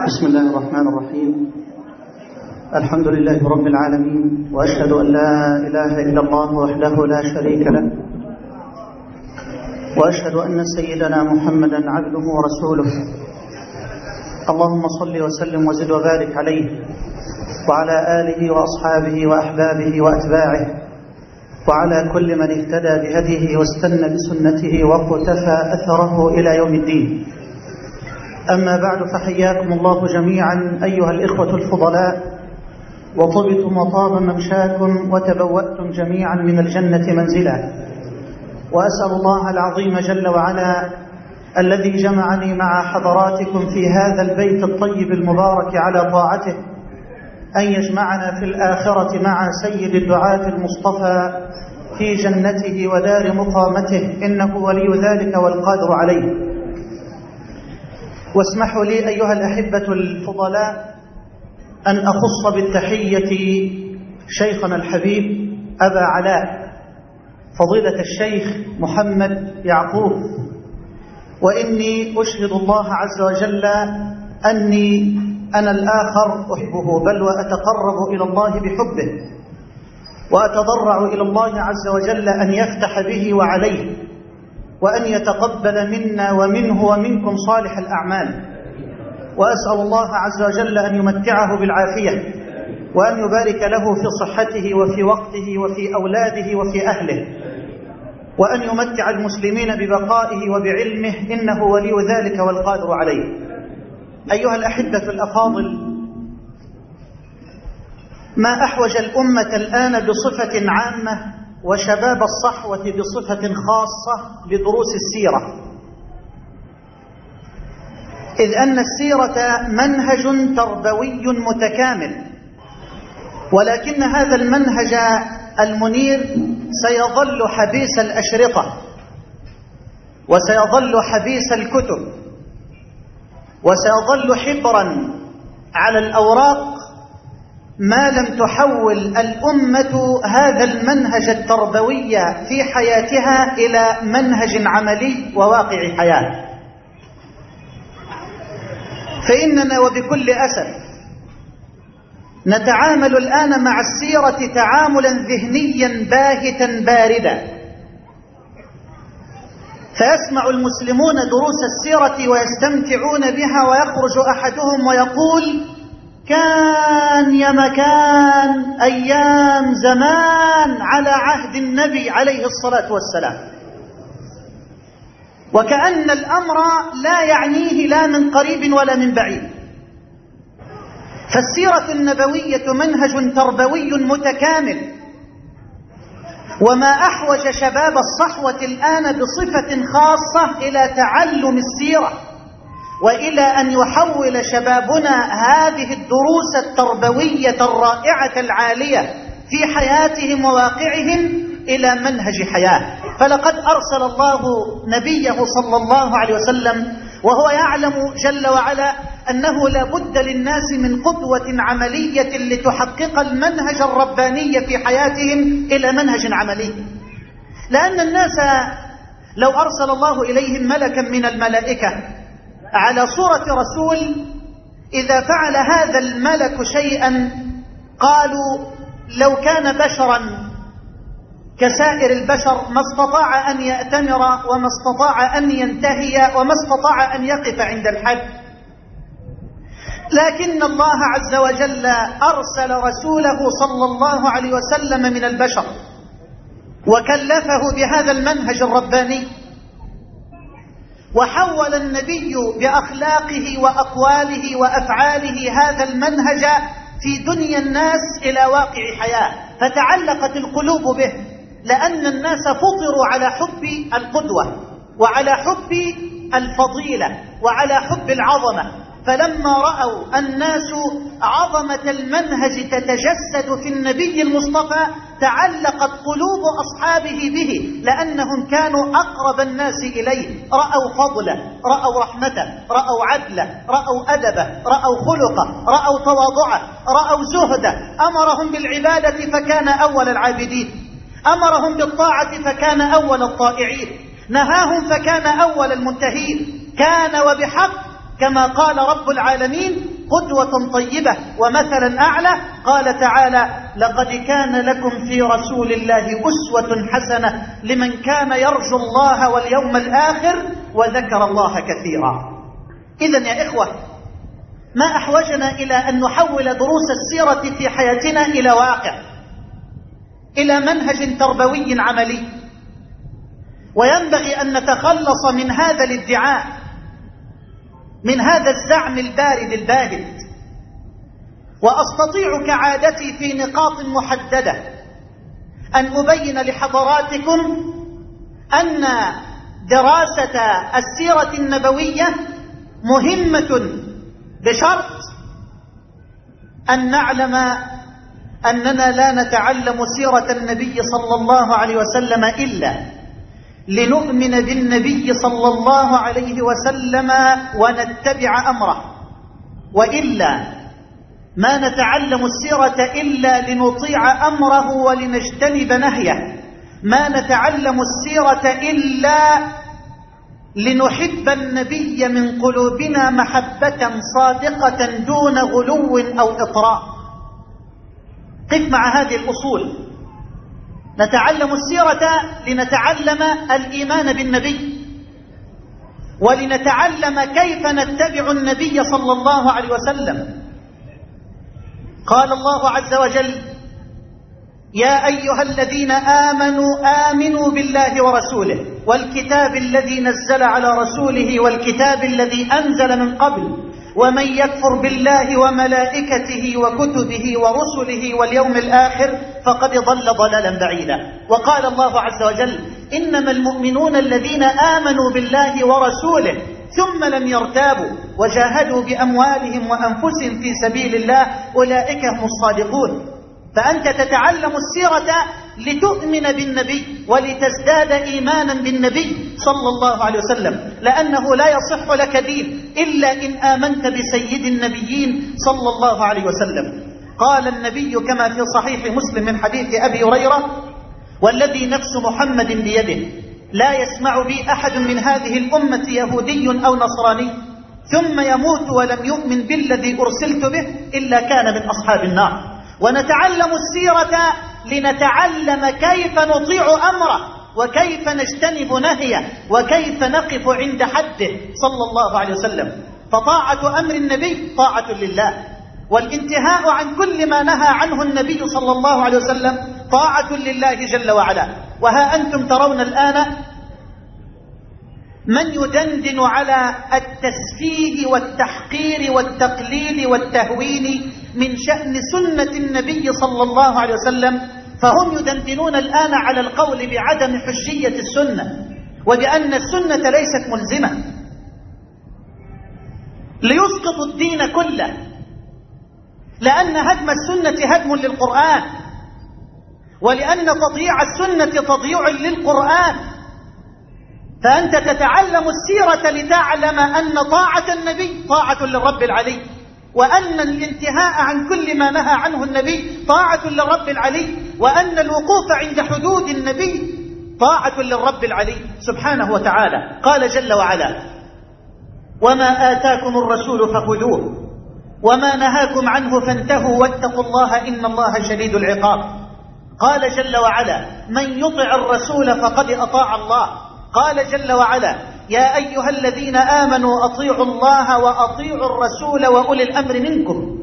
بسم الله الرحمن الرحيم. الحمد لله رب العالمين وأشهد أن لا إله إلا الله وحده لا شريك له وأشهد أن سيدنا محمدا عبده ورسوله. اللهم صل وسلم وزد وبارك عليه وعلى آله وأصحابه وأحبابه وأتباعه وعلى كل من اهتدى بهديه واستنى بسنته واقتفى أثره إلى يوم الدين. أما بعد فحياكم الله جميعا أيها الإخوة الفضلاء وطبتم وطاب ممشاكم وتبوأتم جميعا من الجنة منزلا. وأسأل الله العظيم جل وعلا الذي جمعني مع حضراتكم في هذا البيت الطيب المبارك على طاعته أن يجمعنا في الآخرة مع سيد الدعاة المصطفى في جنته ودار مقامته. إنه ولي ذلك والقادر عليه. واسمحوا لي أيها الأحبة الفضلاء أن أخص بالتحية شيخنا الحبيب أبا علاء. فضيلة الشيخ محمد يعقوب. وإني أشهد الله عز وجل أني أنا الآخر أحبه بل وأتقرب إلى الله بحبه وأتضرع إلى الله عز وجل أن يفتح به وعليه وأن يتقبل منا ومنه ومنكم صالح الأعمال وأسأل الله عز وجل أن يمتعه بالعافية وأن يبارك له في صحته وفي وقته وفي أولاده وفي أهله. وأن يمتع المسلمين ببقائه وبعلمه إنه ولي ذلك والقادر عليه. أيها الأحبة الأفاضل ما أحوج الأمة الآن بصفة عامة وشباب الصحوة بصفة خاصة لدروس السيرة. إذ أن السيرة منهج تربوي متكامل ولكن هذا المنهج المنير سيظل حبيس الأشرطة وسيظل حبيس الكتب وسيظل حبرا على الأوراق ما لم تحول الأمة هذا المنهج التربوي في حياتها إلى منهج عملي وواقع حياة. فإننا وبكل أسف نتعامل الآن مع السيرة تعاملا ذهنيا باهتا باردا. فيسمع المسلمون دروس السيرة ويستمتعون بها ويخرج أحدهم ويقول كان يا مكان أيام زمان على عهد النبي عليه الصلاة والسلام. وكأن الأمر لا يعنيه لا من قريب ولا من بعيد. فالسيرة النبوية منهج تربوي متكامل. وما أحوج شباب الصحوة الآن بصفة خاصة إلى تعلم السيرة وإلى أن يحول شبابنا هذه الدروس التربوية الرائعة العالية في حياتهم وواقعهم إلى منهج حياة. فلقد أرسل الله نبيه صلى الله عليه وسلم وهو يعلم جل وعلا أنه لا بد للناس من قدوة عملية لتحقق المنهج الرباني في حياتهم إلى منهج عملي. لأن الناس لو أرسل الله إليهم ملكا من الملائكة على صورة رسول إذا فعل هذا الملك شيئا قالوا لو كان بشرا كسائر البشر ما استطاع أن يأتمر وما استطاع أن ينتهي وما استطاع أن يقف عند الحد. لكن الله عز وجل أرسل رسوله صلى الله عليه وسلم من البشر وكلفه بهذا المنهج الرباني. وحول النبي بأخلاقه وأقواله وأفعاله هذا المنهج في دنيا الناس إلى واقع حياة. فتعلقت القلوب به لأن الناس فطروا على حب القدوة وعلى حب الفضيلة وعلى حب العظمة. فلما رأوا الناس عظمة المنهج تتجسد في النبي المصطفى تعلقت قلوب أصحابه به لأنهم كانوا أقرب الناس إليه. رأوا فضله رأوا رحمته رأوا عدله رأوا أدبه رأوا خلقه رأوا تواضعه رأوا زهده. أمرهم بالعبادة فكان أول العابدين. أمرهم بالطاعة فكان أول الطائعين. نهاهم فكان أول المنتهين. كان وبحق كما قال رب العالمين قدوة طيبة ومثلا أعلى قال تعالى لقد كان لكم في رسول الله أسوة حسنة لمن كان يرجو الله واليوم الآخر وذكر الله كثيرا. إذا يا إخوة ما أحوجنا إلى أن نحول دروس السيرة في حياتنا إلى واقع إلى منهج تربوي عملي. وينبغي أن نتخلص من هذا الادعاء من هذا الزعم البارد الباهت وأستطيع كعادتي في نقاط محددة أن أبين لحضراتكم أن دراسة السيرة النبوية مهمة بشرط أن نعلم أننا لا نتعلم سيرة النبي صلى الله عليه وسلم إلا لنؤمن بالنبي صلى الله عليه وسلم ونتبع أمره. وإلا ما نتعلم السيرة إلا لنطيع أمره ولنجتنب نهيه. ما نتعلم السيرة إلا لنحب النبي من قلوبنا محبة صادقة دون غلو أو إطراء. قف مع هذه الأصول. نتعلم السيرة لنتعلم الإيمان بالنبي ولنتعلم كيف نتبع النبي صلى الله عليه وسلم. قال الله عز وجل يا أيها الذين آمنوا آمنوا بالله ورسوله والكتاب الذي نزل على رسوله والكتاب الذي أنزل من قبل ومن يكفر بالله وملائكته وكتبه ورسله واليوم الآخر فقد ضل ضلالا بعيدا. وقال الله عز وجل إنما المؤمنون الذين آمنوا بالله ورسوله ثم لم يرتابوا وجاهدوا بأموالهم وأنفسهم في سبيل الله أولئك هم الصادقون. فأنت تتعلم السيرة لتؤمن بالنبي ولتزداد إيمانا بالنبي صلى الله عليه وسلم. لأنه لا يصح لك دين إلا إن آمنت بسيد النبيين صلى الله عليه وسلم. قال النبي كما في صحيح مسلم من حديث أبي هريرة والذي نفس محمد بيده لا يسمع بي أحد من هذه الأمة يهودي أو نصراني ثم يموت ولم يؤمن بالذي أرسلت به إلا كان من أصحاب النار. ونتعلم السيرة لنتعلم كيف نطيع أمره وكيف نجتنب نهيه وكيف نقف عند حده صلى الله عليه وسلم. فطاعة أمر النبي طاعة لله. والانتهاء عن كل ما نهى عنه النبي صلى الله عليه وسلم طاعة لله جل وعلا. وها أنتم ترون الآن من يدندن على التسفيه والتحقير والتقليل والتهوين من شأن سنة النبي صلى الله عليه وسلم فهم يدندنون الآن على القول بعدم حجية السنة وبأن السنة ليست ملزمة. ليسقط الدين كله لأن هدم السنة هدم للقرآن ولأن تضييع السنة تضييع للقرآن. فأنت تتعلم السيرة لتعلم أن طاعة النبي طاعة للرب العلي. وأن الانتهاء عن كل ما نهى عنه النبي طاعة للرب العلي وأن الوقوف عند حدود النبي طاعة للرب العلي سبحانه وتعالى. قال جل وعلا وما آتاكم الرسول فخذوه وما نهاكم عنه فانتهوا واتقوا الله إن الله شديد العقاب. قال جل وعلا من يطع الرسول فقد أطاع الله. قال جل وعلا يا أيها الذين آمنوا أطيعوا الله وأطيعوا الرسول وأولي الأمر منكم.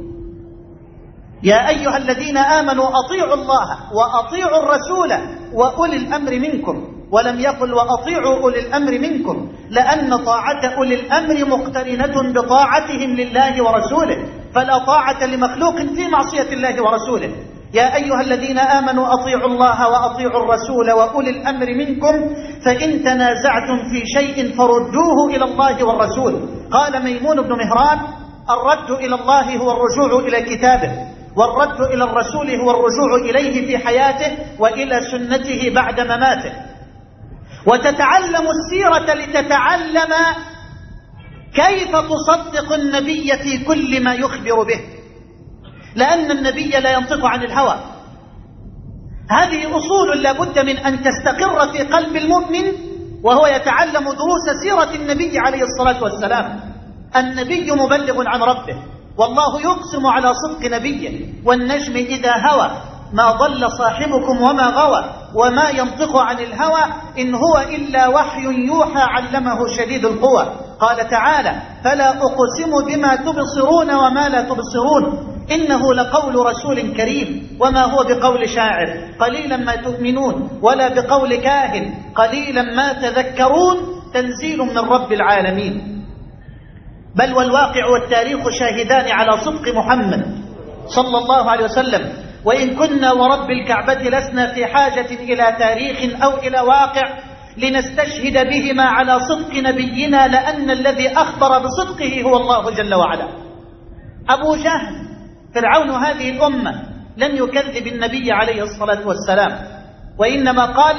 يا أيها الذين آمنوا أطيعوا الله وأطيعوا الرسول وأولي الأمر منكم. ولم يقل وأطيعوا أولي الأمر منكم لأن طاعة أولي الأمر مقترنة بطاعتهم لله ورسوله فلا طاعة لمخلوق في معصية الله ورسوله. يا أيها الذين آمنوا أطيعوا الله وأطيعوا الرسول وأولي الأمر منكم فإن تنازعتم في شيء فردوه إلى الله والرسول. قال ميمون بن مهران الرد إلى الله هو الرجوع إلى كتابه والرد إلى الرسول هو الرجوع إليه في حياته وإلى سنته بعد مماته. وتتعلم السيرة لتتعلم كيف تصدق النبي في كل ما يخبر به. لأن النبي لا ينطق عن الهوى. هذه أصول لابد من أن تستقر في قلب المؤمن وهو يتعلم دروس سيرة النبي عليه الصلاة والسلام. النبي مبلغ عن ربه والله يقسم على صدق نبيه والنجم إذا هوى. ما ضل صاحبكم وما غوى وما ينطق عن الهوى إن هو إلا وحي يوحى علمه شديد القوى. قال تعالى فلا أقسم بما تبصرون وما لا تبصرون. إنه لقول رسول كريم وما هو بقول شاعر؟ قليلا ما تؤمنون ولا بقول كاهن قليلا ما تذكرون تنزيل من رب العالمين. بل والواقع والتاريخ شاهدان على صدق محمد صلى الله عليه وسلم. وإن كنا ورب الكعبة لسنا في حاجة إلى تاريخ أو إلى واقع لنستشهد بهما على صدق نبينا لأن الذي أخبر بصدقه هو الله جل وعلا. أبو جهل فرعون هذه الأمة لم يكذب النبي عليه الصلاة والسلام وإنما قال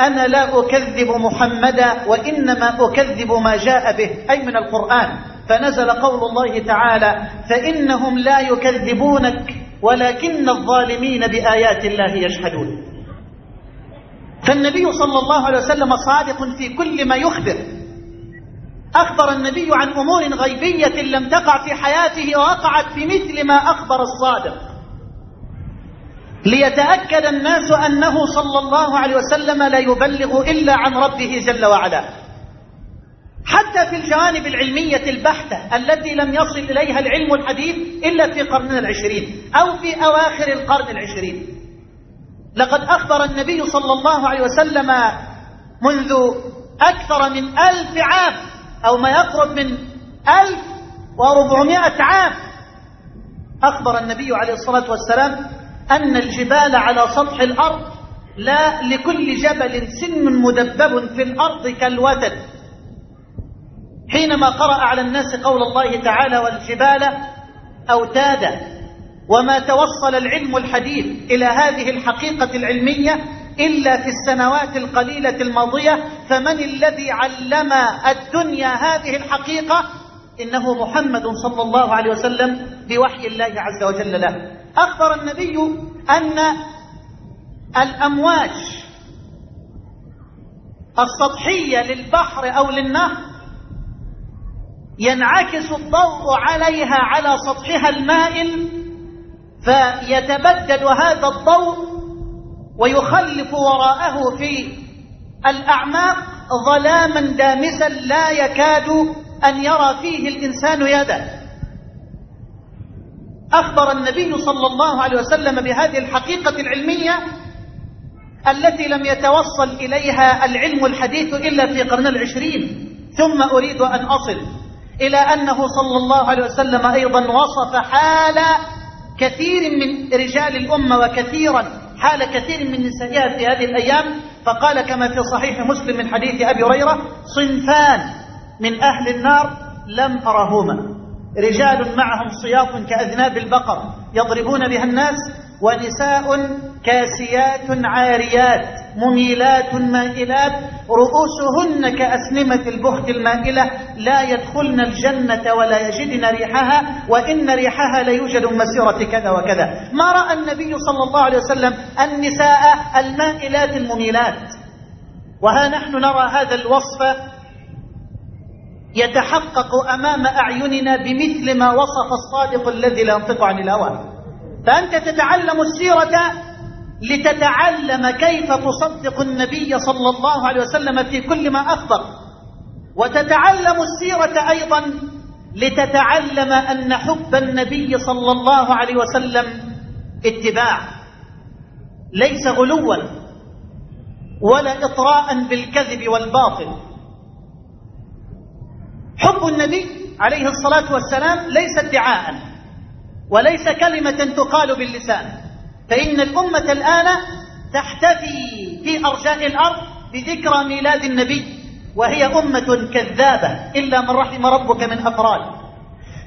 أنا لا أكذب محمدا وإنما أكذب ما جاء به أي من القرآن. فنزل قول الله تعالى فإنهم لا يكذبونك ولكن الظالمين بآيات الله يجحدون. فالنبي صلى الله عليه وسلم صادق في كل ما يخبر. أخبر النبي عن أمور غيبية لم تقع في حياته ووقعت بمثل ما أخبر الصادق. ليتأكد الناس أنه صلى الله عليه وسلم لا يبلغ إلا عن ربه جل وعلا. حتى في الجوانب العلمية البحتة التي لم يصل إليها العلم الحديث إلا في قرننا العشرين أو في أواخر القرن العشرين. لقد أخبر النبي صلى الله عليه وسلم منذ أكثر من ألف عام أو ما يقرب من ألف وربعمائة عام. أخبر النبي عليه الصلاة والسلام أن الجبال على سطح الأرض لا لكل جبل سن مدبب في الأرض كالوتد. حينما قرأ على الناس قول الله تعالى والجبال أوتادا وما توصل العلم الحديث إلى هذه الحقيقة العلمية إلا في السنوات القليلة الماضية فمن الذي علم الدنيا هذه الحقيقة؟ إنه محمد صلى الله عليه وسلم بوحي الله عز وجل له. أخبر النبي أن الأمواج السطحية للبحر أو للنهر ينعكس الضوء عليها على سطحها المائل فيتبدد هذا الضوء ويخلف وراءه في الأعماق ظلاما دامسا لا يكاد أن يرى فيه الإنسان يده أخبر النبي صلى الله عليه وسلم بهذه الحقيقة العلمية التي لم يتوصل إليها العلم الحديث إلا في قرن العشرين. ثم أريد أن أصل إلى أنه صلى الله عليه وسلم أيضا وصف حال كثير من رجال الأمة وكثيرا حال كثير من نسائها في هذه الأيام فقال كما في صحيح مسلم من حديث أبي هريرة صنفان من أهل النار لم أرهما. رجال معهم صياط كأذناب البقر يضربون بها الناس ونساء كاسيات عاريات. مميلات مائلات رؤوسهن كأسنمة البخت المائلة لا يدخلن الجنة ولا يجدن ريحها وإن ريحها ليوجد مسيرة كذا وكذا. ما رأى النبي صلى الله عليه وسلم النساء المائلات المميلات وها نحن نرى هذا الوصف يتحقق أمام أعيننا بمثل ما وصف الصادق الذي لا ينطق عن الهوى. فأنت تتعلم السيرة لتتعلم كيف تصدق النبي صلى الله عليه وسلم في كل ما أخبر. وتتعلم السيرة أيضا لتتعلم أن حب النبي صلى الله عليه وسلم اتباع ليس غلوا ولا إطراء بالكذب والباطل. حب النبي عليه الصلاة والسلام ليس ادعاء وليس كلمة تقال باللسان. فإن الأمة الآن تحتفي في أرجاء الأرض بذكرى ميلاد النبي وهي أمة كذابة إلا من رحم ربك من أفراد.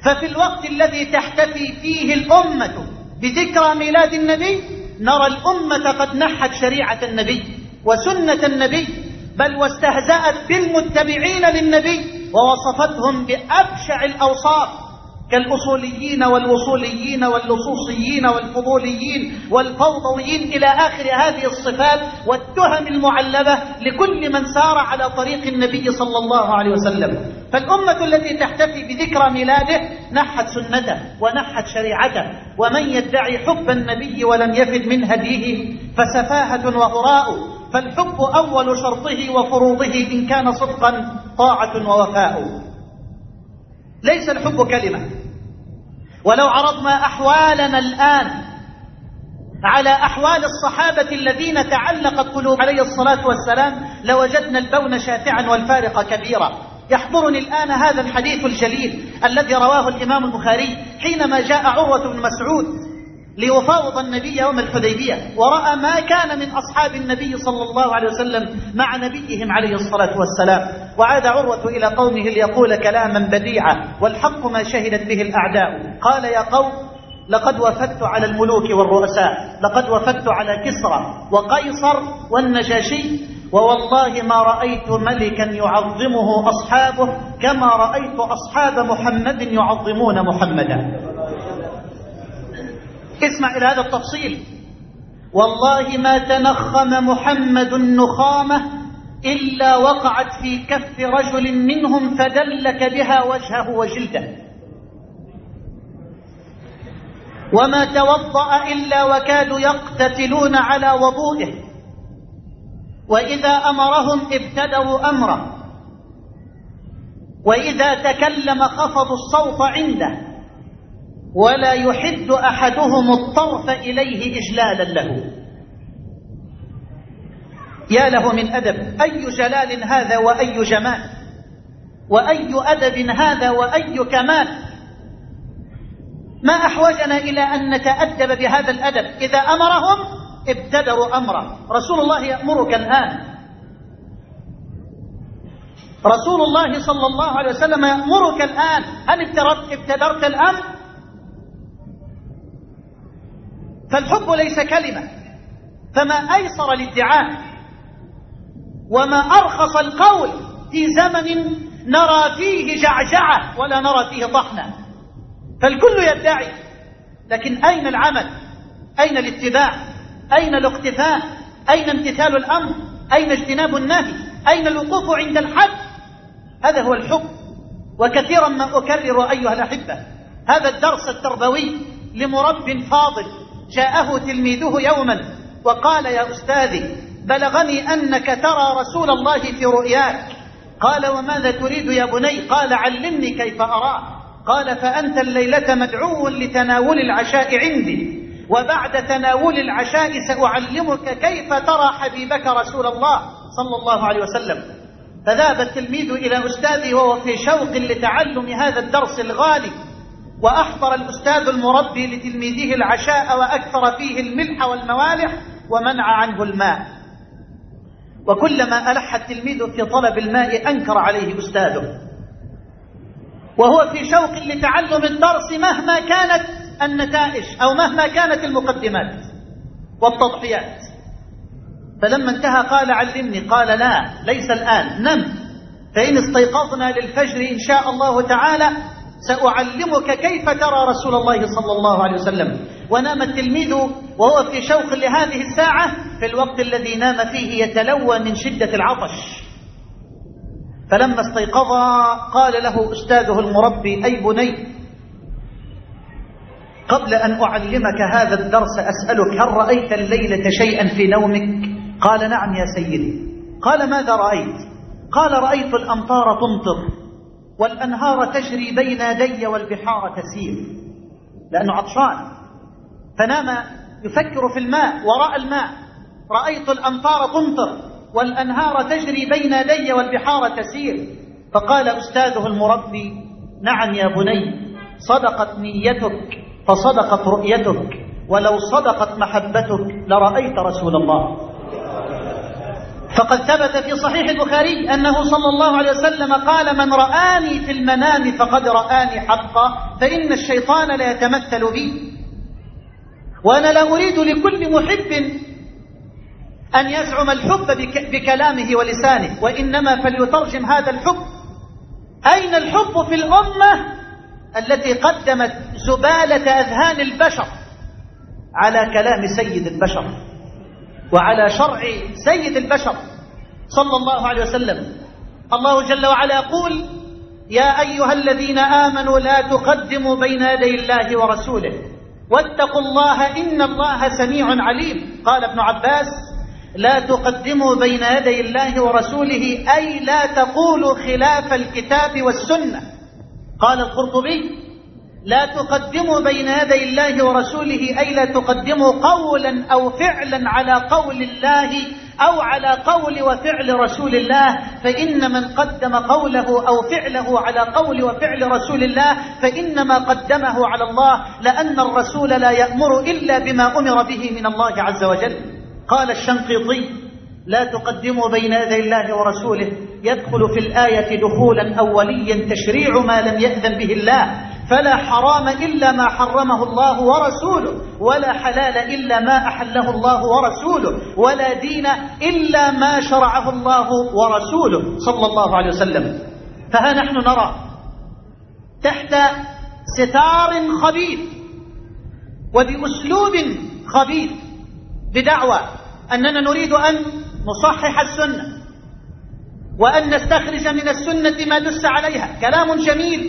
ففي الوقت الذي تحتفي فيه الأمة بذكرى ميلاد النبي نرى الأمة قد نحت شريعة النبي وسنة النبي بل واستهزأت بالمتبعين للنبي ووصفتهم بأبشع الأوصاف كالأصوليين والوصوليين واللصوصيين والفضوليين والفوضويين إلى آخر هذه الصفات والتهم المعلبة لكل من سار على طريق النبي صلى الله عليه وسلم. فالأمة التي تحتفي بذكرى ميلاده نحت سنته ونحت شريعته ومن يدعي حب النبي ولم يفد من هديه فسفاهة وغراء فالحب أول شرطه وفروضه إن كان صدقا طاعة ووفاء. ليس الحب كلمة ولو عرضنا أحوالنا الآن على أحوال الصحابة الذين تعلقت قلوب عليه الصلاة والسلام لوجدنا البون شافعا والفارق كبيرا. يحضرني الآن هذا الحديث الجليل الذي رواه الإمام البخاري حينما جاء عروة بن مسعود ليفاوض النبي يوم الحديبية ورأى ما كان من أصحاب النبي صلى الله عليه وسلم مع نبيهم عليه الصلاة والسلام. وعاد عروة إلى قومه ليقول كلاما بديعا والحق ما شهدت به الأعداء. قال يا قوم لقد وفدت على الملوك والرؤساء لقد وفدت على كسرى وقيصر والنجاشي ووالله ما رأيت ملكا يعظمه أصحابه كما رأيت أصحاب محمد يعظمون محمدا. اسمع إلى هذا التفصيل. والله ما تنخم محمد النخامة إلا وقعت في كف رجل منهم فدلك بها وجهه وجلده. وما توضأ إلا وكادوا يقتتلون على وضوئه. وإذا أمرهم ابتدوا أمره. وإذا تكلم خفضوا الصوت عنده. ولا يحد أحدهم الطرف إليه إجلالا له. يا له من أدب أي جلال هذا وأي جمال؟ وأي أدب هذا وأي كمال؟ ما أحوجنا إلى أن نتأدب بهذا الأدب. إذا أمرهم ابتدروا أمره رسول الله يأمرك الآن. رسول الله صلى الله عليه وسلم يأمرك الآن. هل ابتدرت الأمر؟ فالحب ليس كلمة. فما أيسر الادعاء وما أرخص القول في زمن نرى فيه جعجعة ولا نرى فيه طحنا فالكل يدعي لكن أين العمل؟ أين الاتباع؟ أين الاقتفاء؟ أين امتثال الأمر؟ أين اجتناب النهي؟ أين الوقوف عند الحد؟ هذا هو الحب. وكثيرا ما أكرر أيها الأحبة هذا الدرس التربوي لمرب فاضل. جاءه تلميذه يوما وقال يا أستاذي بلغني أنك ترى رسول الله في رؤياك. قال وماذا تريد يا بني؟ قال علمني كيف أراه قال فأنت الليلة مدعو لتناول العشاء عندي وبعد تناول العشاء سأعلمك كيف ترى حبيبك رسول الله صلى الله عليه وسلم. فذهب التلميذ إلى أستاذه وهو في شوق لتعلم هذا الدرس الغالي. وأحضر الأستاذ المربي لتلميذه العشاء وأكثر فيه الملح والموالح ومنع عنه الماء. وكلما ألح التلميذ في طلب الماء أنكر عليه أستاذه. وهو في شوق لتعلم الدرس مهما كانت النتائج أو مهما كانت المقدمات والتضحيات. فلما انتهى قال علمني قال لا ليس الآن نم. فإن استيقظنا للفجر إن شاء الله تعالى سأعلمك كيف ترى رسول الله صلى الله عليه وسلم. ونام التلميذ وهو في شوق لهذه الساعة في الوقت الذي نام فيه يتلوى من شدة العطش. فلما استيقظ قال له أستاذه المربي أي بني قبل أن أعلمك هذا الدرس أسألك هل رأيت الليلة شيئا في نومك؟ قال نعم يا سيدي. قال ماذا رأيت؟ قال رأيت الأمطار تمطر. والأنهار تجري بين يدي والبحار تسير لأنه عطشان. فنام يفكر في الماء وراء الماء. رأيت الأمطار تمطر والأنهار تجري بين يدي والبحار تسير. فقال أستاذه المربي نعم يا بني صدقت نيتك فصدقت رؤيتك ولو صدقت محبتك لرأيت رسول الله. فقد ثبت في صحيح البخاري أنه صلى الله عليه وسلم قال من رآني في المنام فقد رآني حقا فإن الشيطان لا يتمثل بي. وأنا لا أريد لكل محب أن يزعم الحب بكلامه ولسانه وإنما فليترجم هذا الحب. أين الحب في الأمة التي قدمت زبالة أذهان البشر على كلام سيد البشر؟ وعلى شرع سيد البشر صلى الله عليه وسلم. الله جل وعلا يقول يا أيها الذين آمنوا لا تقدموا بين يدي الله ورسوله واتقوا الله إن الله سميع عليم. قال ابن عباس لا تقدموا بين يدي الله ورسوله أي لا تقولوا خلاف الكتاب والسنة. قال القرطبي لا تقدموا بين يدي الله ورسوله أي لا تقدموا قولا أو فعلا على قول الله أو على قول وفعل رسول الله. فإن من قدم قوله أو فعله على قول وفعل رسول الله فإنما قدمه على الله لأن الرسول لا يأمر إلا بما أمر به من الله عز وجل. قال الشنقيطي لا تقدموا بين يدي الله ورسوله. يدخل في الآية دخولا أوليا تشريع ما لم يأذن به الله. فلا حرام إلا ما حرمه الله ورسوله ولا حلال إلا ما أحله الله ورسوله ولا دين إلا ما شرعه الله ورسوله. صلى الله عليه وسلم. فها نحن نرى تحت ستار خبيث وبأسلوب خبيث بدعوى أننا نريد أن نصحح السنة وأن نستخرج من السنة ما دس عليها. كلام جميل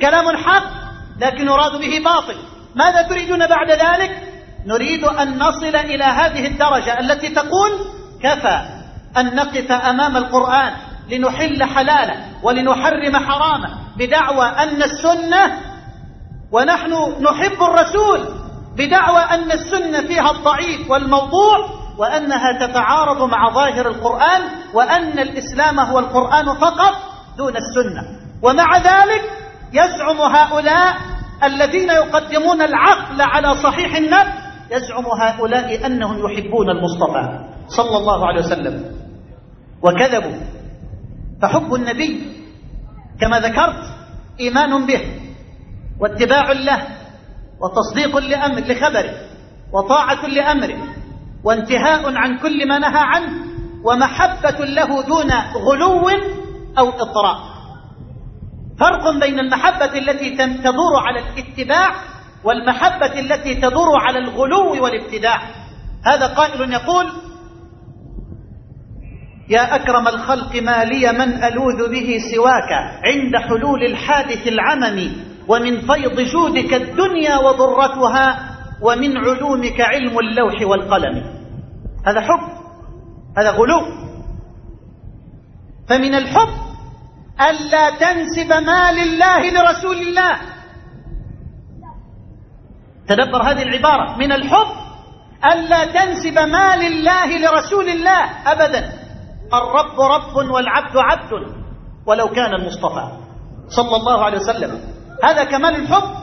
كلام حق لكن يراد به باطل. ماذا تريدون بعد ذلك؟ نريد أن نصل إلى هذه الدرجة التي تقول كفى أن نقف أمام القرآن لنحل حلالا ولنحرم حراما بدعوى أن السنة ونحن نحب الرسول بدعوى أن السنة فيها الضعيف والموضوع وأنها تتعارض مع ظاهر القرآن وأن الإسلام هو القرآن فقط دون السنة. ومع ذلك يزعم هؤلاء الذين يقدمون العقل على صحيح النفس يزعم هؤلاء أنهم يحبون المصطفى صلى الله عليه وسلم وكذبوا. فحب النبي كما ذكرت إيمان به واتباع له وتصديق لأمر لخبره وطاعة لأمره وانتهاء عن كل ما نهى عنه ومحبة له دون غلو أو إطراء فرق بين المحبة التي تدور على الاتباع والمحبة التي تدور على الغلو والابتداع. هذا قائل يقول يا أكرم الخلق ما لي من ألوذ به سواك عند حلول الحادث العمم ومن فيض جودك الدنيا وضرتها ومن علومك علم اللوح والقلم. هذا حب هذا غلو. فمن الحب ألا تنسب ما لله لرسول الله. تدبر هذه العبارة. من الحب ألا تنسب ما لله لرسول الله. أبدا. الرب رب والعبد عبد ولو كان المصطفى. صلى الله عليه وسلم. هذا كمال الحب.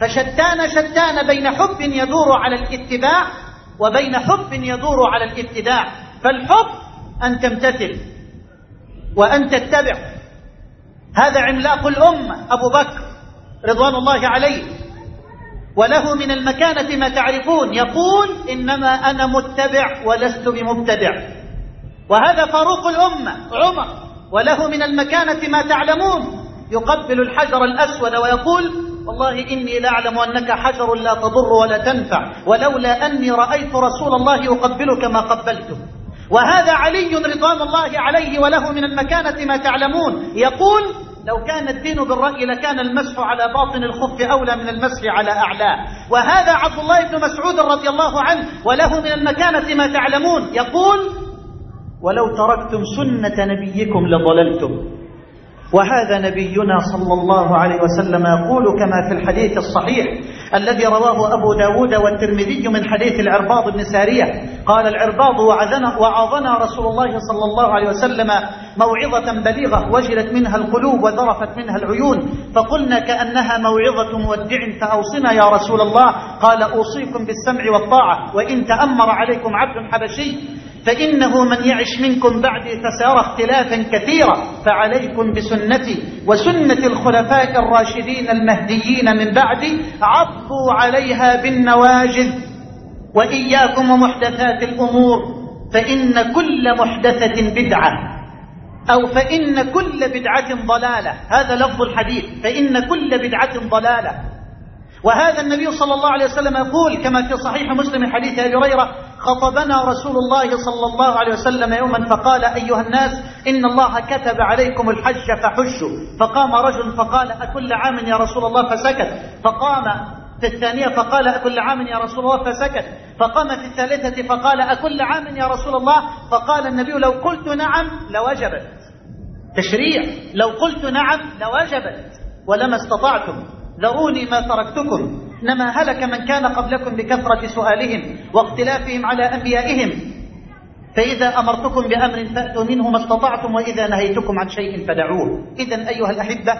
فشتان شتان بين حب يدور على الاتباع وبين حب يدور على الابتداع. فالحب أن تمتثل وأن تتبع. هذا عملاق الأمة أبو بكر رضوان الله عليه. وله من المكانة ما تعرفون يقول إنما أنا متبع ولست بمبتدع. وهذا فاروق الأمة عمر. وله من المكانة ما تعلمون يقبل الحجر الأسود ويقول والله إني لأعلم أنك حجر لا تضر ولا تنفع ولولا أني رأيت رسول الله يقبلك ما قبلته. وهذا علي رضوان الله عليه وله من المكانة ما تعلمون. يقول لو كان الدين بالرأي لكان المسح على باطن الخف أولى من المسح على أعلاه. وهذا عبد الله بن مسعود رضي الله عنه وله من المكانة ما تعلمون. يقول ولو تركتم سنة نبيكم لضللتم. وهذا نبينا صلى الله عليه وسلم يقول كما في الحديث الصحيح الذي رواه أبو داود والترمذي من حديث العرباض بن سارية. قال العرباض وعظنا, رسول الله صلى الله عليه وسلم موعظة بليغة وجلت منها القلوب وذرفت منها العيون فقلنا كأنها موعظة مودع فأوصنا يا رسول الله. قال أوصيكم بالسمع والطاعة وإن تأمر عليكم عبد حبشي فإنه من يعش منكم بعدي فسيرى اختلافا كثيرا فعليكم بسنتي وسنة الخلفاء الراشدين المهديين من بعدي عضوا عليها بالنواجذ وإياكم ومحدثات الأمور فإن كل محدثة بدعة. أو فإن كل بدعة ضلالة. هذا لفظ الحديث. فإن كل بدعة ضلالة. وهذا النبي صلى الله عليه وسلم يقول كما في صحيح مسلم حديث أبي هريرة خطبنا رسول الله صلى الله عليه وسلم يوما فقال أيها الناس إن الله كتب عليكم الحج فحجوا فقام رجل فقال أكل عام يا رسول الله؟ فسكت. فقام في الثانية فقال أكل عام يا رسول الله؟ فسكت. فقام في الثالثة فقال أكل عام يا رسول الله؟ فقال النبي لو قلت نعم لوجبت. تشريع. لو قلت نعم لوجبت ولما استطعتم ذروني ما تركتكم إنما هلك من كان قبلكم بكثرة سؤالهم واختلافهم على أنبيائهم. فإذا أمرتكم بأمر فأتوا منه ما استطعتم وإذا نهيتكم عن شيء فدعوه. إذا أيها الأحبة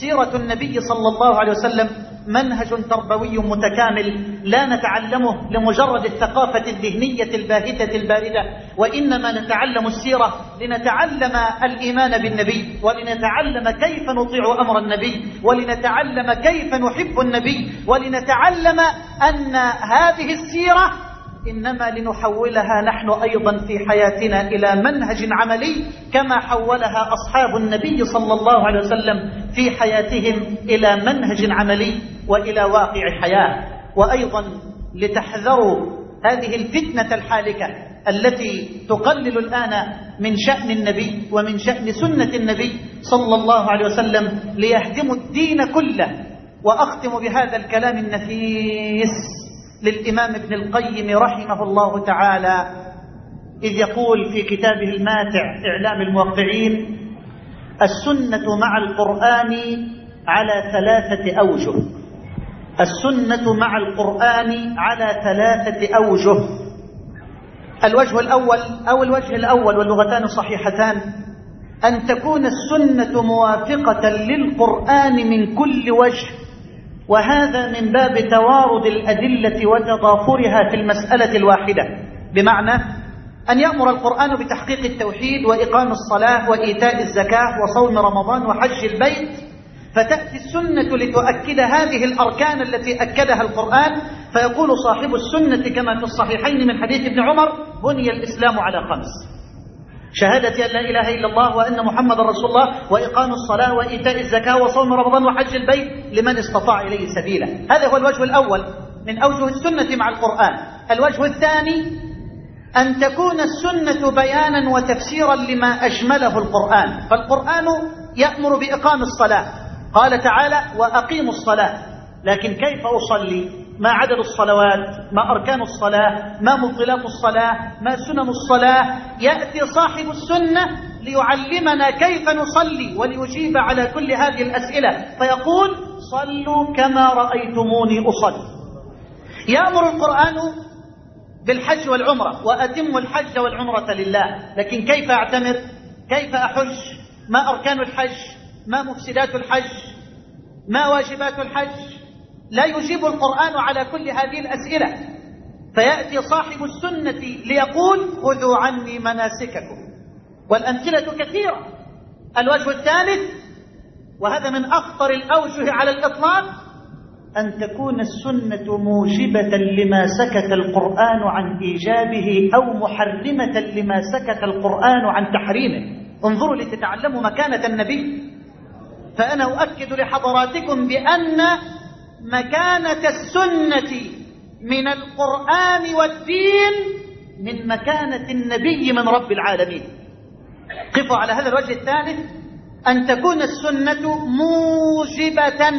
سيرة النبي صلى الله عليه وسلم منهج تربوي متكامل لا نتعلمه لمجرد الثقافة الذهنية الباهتة الباردة وإنما نتعلم السيرة لنتعلم الإيمان بالنبي ولنتعلم كيف نطيع أمر النبي ولنتعلم كيف نحب النبي ولنتعلم أن هذه السيرة إنما لنحولها نحن أيضا في حياتنا إلى منهج عملي كما حولها أصحاب النبي صلى الله عليه وسلم في حياتهم إلى منهج عملي وإلى واقع حياة. وأيضا لتحذروا هذه الفتنة الحالكة التي تقلل الآن من شأن النبي ومن شأن سنة النبي صلى الله عليه وسلم ليهدموا الدين كله. وأختم بهذا الكلام النفيس. للإمام ابن القيم رحمه الله تعالى إذ يقول في كتابه الماتع إعلام الموقعين السنة مع القرآن على ثلاثة أوجه. السنة مع القرآن على ثلاثة أوجه. الوجه الأول أو الوجه الأول واللغتان صحيحتان أن تكون السنة موافقة للقرآن من كل وجه وهذا من باب توارد الأدلة وتضافرها في المسألة الواحدة. بمعنى أن يأمر القرآن بتحقيق التوحيد وإقام الصلاة وإيتاء الزكاة وصوم رمضان وحج البيت فتأتي السنة لتؤكد هذه الأركان التي أكدها القرآن فيقول صاحب السنة كما في الصحيحين من حديث ابن عمر بني الإسلام على خمس. شهادة أن لا إله إلا الله وأن محمد رسول الله وإقام الصلاة وإيتاء الزكاة وصوم رمضان وحج البيت لمن استطاع إليه سبيلا. هذا هو الوجه الأول من أوجه السنة مع القرآن. الوجه الثاني أن تكون السنة بيانا وتفسيرا لما أجمله القرآن. فالقرآن يأمر بإقام الصلاة. قال تعالى وأقيموا الصلاة. لكن كيف أصلي؟ ما عدد الصلوات ما أركان الصلاة ما مبطلات الصلاة ما سنن الصلاة. يأتي صاحب السنة ليعلمنا كيف نصلي وليجيب على كل هذه الأسئلة. فيقول صلوا كما رأيتموني أصلي. يأمر القرآن بالحج والعمرة وأتم الحج والعمرة لله. لكن كيف أعتمر؟ كيف أحج؟ ما أركان الحج؟ ما مفسدات الحج؟ ما واجبات الحج؟ لا يجيب القرآن على كل هذه الأسئلة. فيأتي صاحب السنة ليقول خذوا عني مناسككم. والأمثلة كثيرة. الوجه الثالث وهذا من أخطر الأوجه على الإطلاق أن تكون السنة موجبة لما سكت القرآن عن إيجابه أو محرمة لما سكت القرآن عن تحريمه. انظروا لتتعلموا مكانة النبي. فأنا أؤكد لحضراتكم بأن مكانة السنة من القرآن والدين من مكانة النبي من رب العالمين. قفوا على هذا الوجه الثالث أن تكون السنة موجبة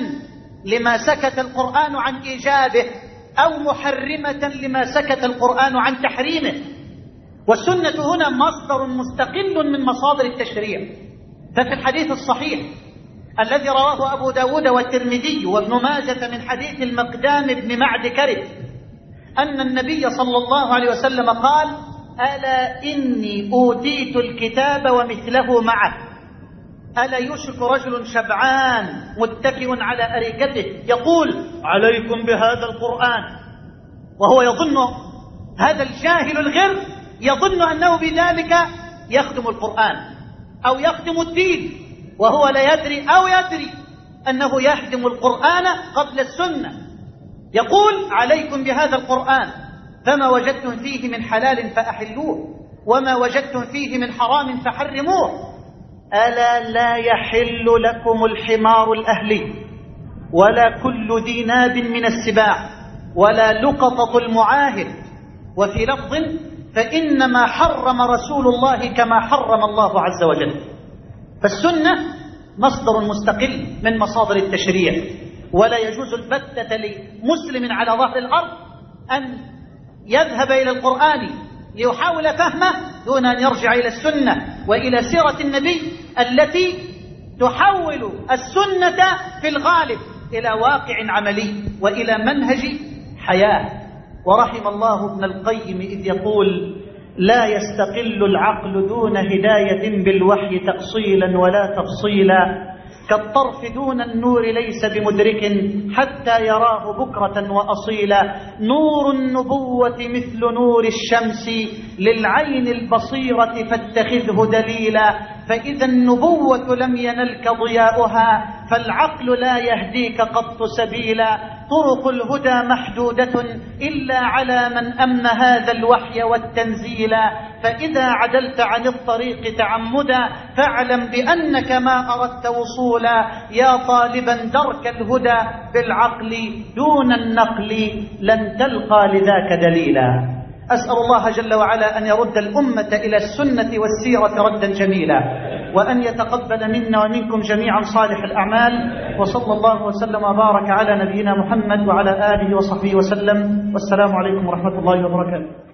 لما سكت القرآن عن إيجابه أو محرمة لما سكت القرآن عن تحريمه. والسنة هنا مصدر مستقل من مصادر التشريع. ففي الحديث الصحيح الذي رواه أبو داود والترمذي وابن ماجة من حديث المقدام بن معد كرب أن النبي صلى الله عليه وسلم قال ألا إني أوتيت الكتاب ومثله معه. ألا يشك رجل شبعان متكئ على أريكته يقول عليكم بهذا القرآن. وهو يظن هذا الجاهل الغر يظن أنه بذلك يخدم القرآن أو يخدم الدين. وهو لا يدري أو يدري أنه يهدم القرآن قبل السنة. يقول عليكم بهذا القرآن. فما وجدتم فيه من حلال فأحلوه وما وجدتم فيه من حرام فحرموه. ألا لا يحل لكم الحمار الأهلي ولا كل ذي ناب من السباع ولا لقطة المعاهد. وفي لفظ فإنما حرم رسول الله كما حرم الله عز وجل. فالسنة مصدر مستقل من مصادر التشريع ولا يجوز البتة لمسلم على ظهر الأرض أن يذهب إلى القرآن ليحاول فهمه دون أن يرجع إلى السنة وإلى سيرة النبي التي تحول السنة في الغالب إلى واقع عملي وإلى منهج حياة. ورحم الله ابن القيم إذ يقول لا يستقل العقل دون هداية بالوحي تأصيلا ولا تفصيلا. كالطرف دون النور ليس بمدرك حتى يراه بكرة وأصيلا. نور النبوة مثل نور الشمس للعين البصيرة فاتخذه دليلا. فإذا النبوة لم ينلك ضياؤها فالعقل لا يهديك قط سبيلا. طرق الهدى محدودة إلا على من أم هذا الوحي والتنزيل. فإذا عدلت عن الطريق تعمدا فاعلم بأنك ما أردت وصولا. يا طالبا درك الهدى بالعقل دون النقل لن تلقى لذاك دليلا. أسأل الله جل وعلا أن يرد الأمة إلى السنة والسيرة ردا جميلا وأن يتقبل منا ومنكم جميعا صالح الأعمال وصلى الله وسلم وبارك على نبينا محمد وعلى آله وصحبه وسلم والسلام عليكم ورحمة الله وبركاته.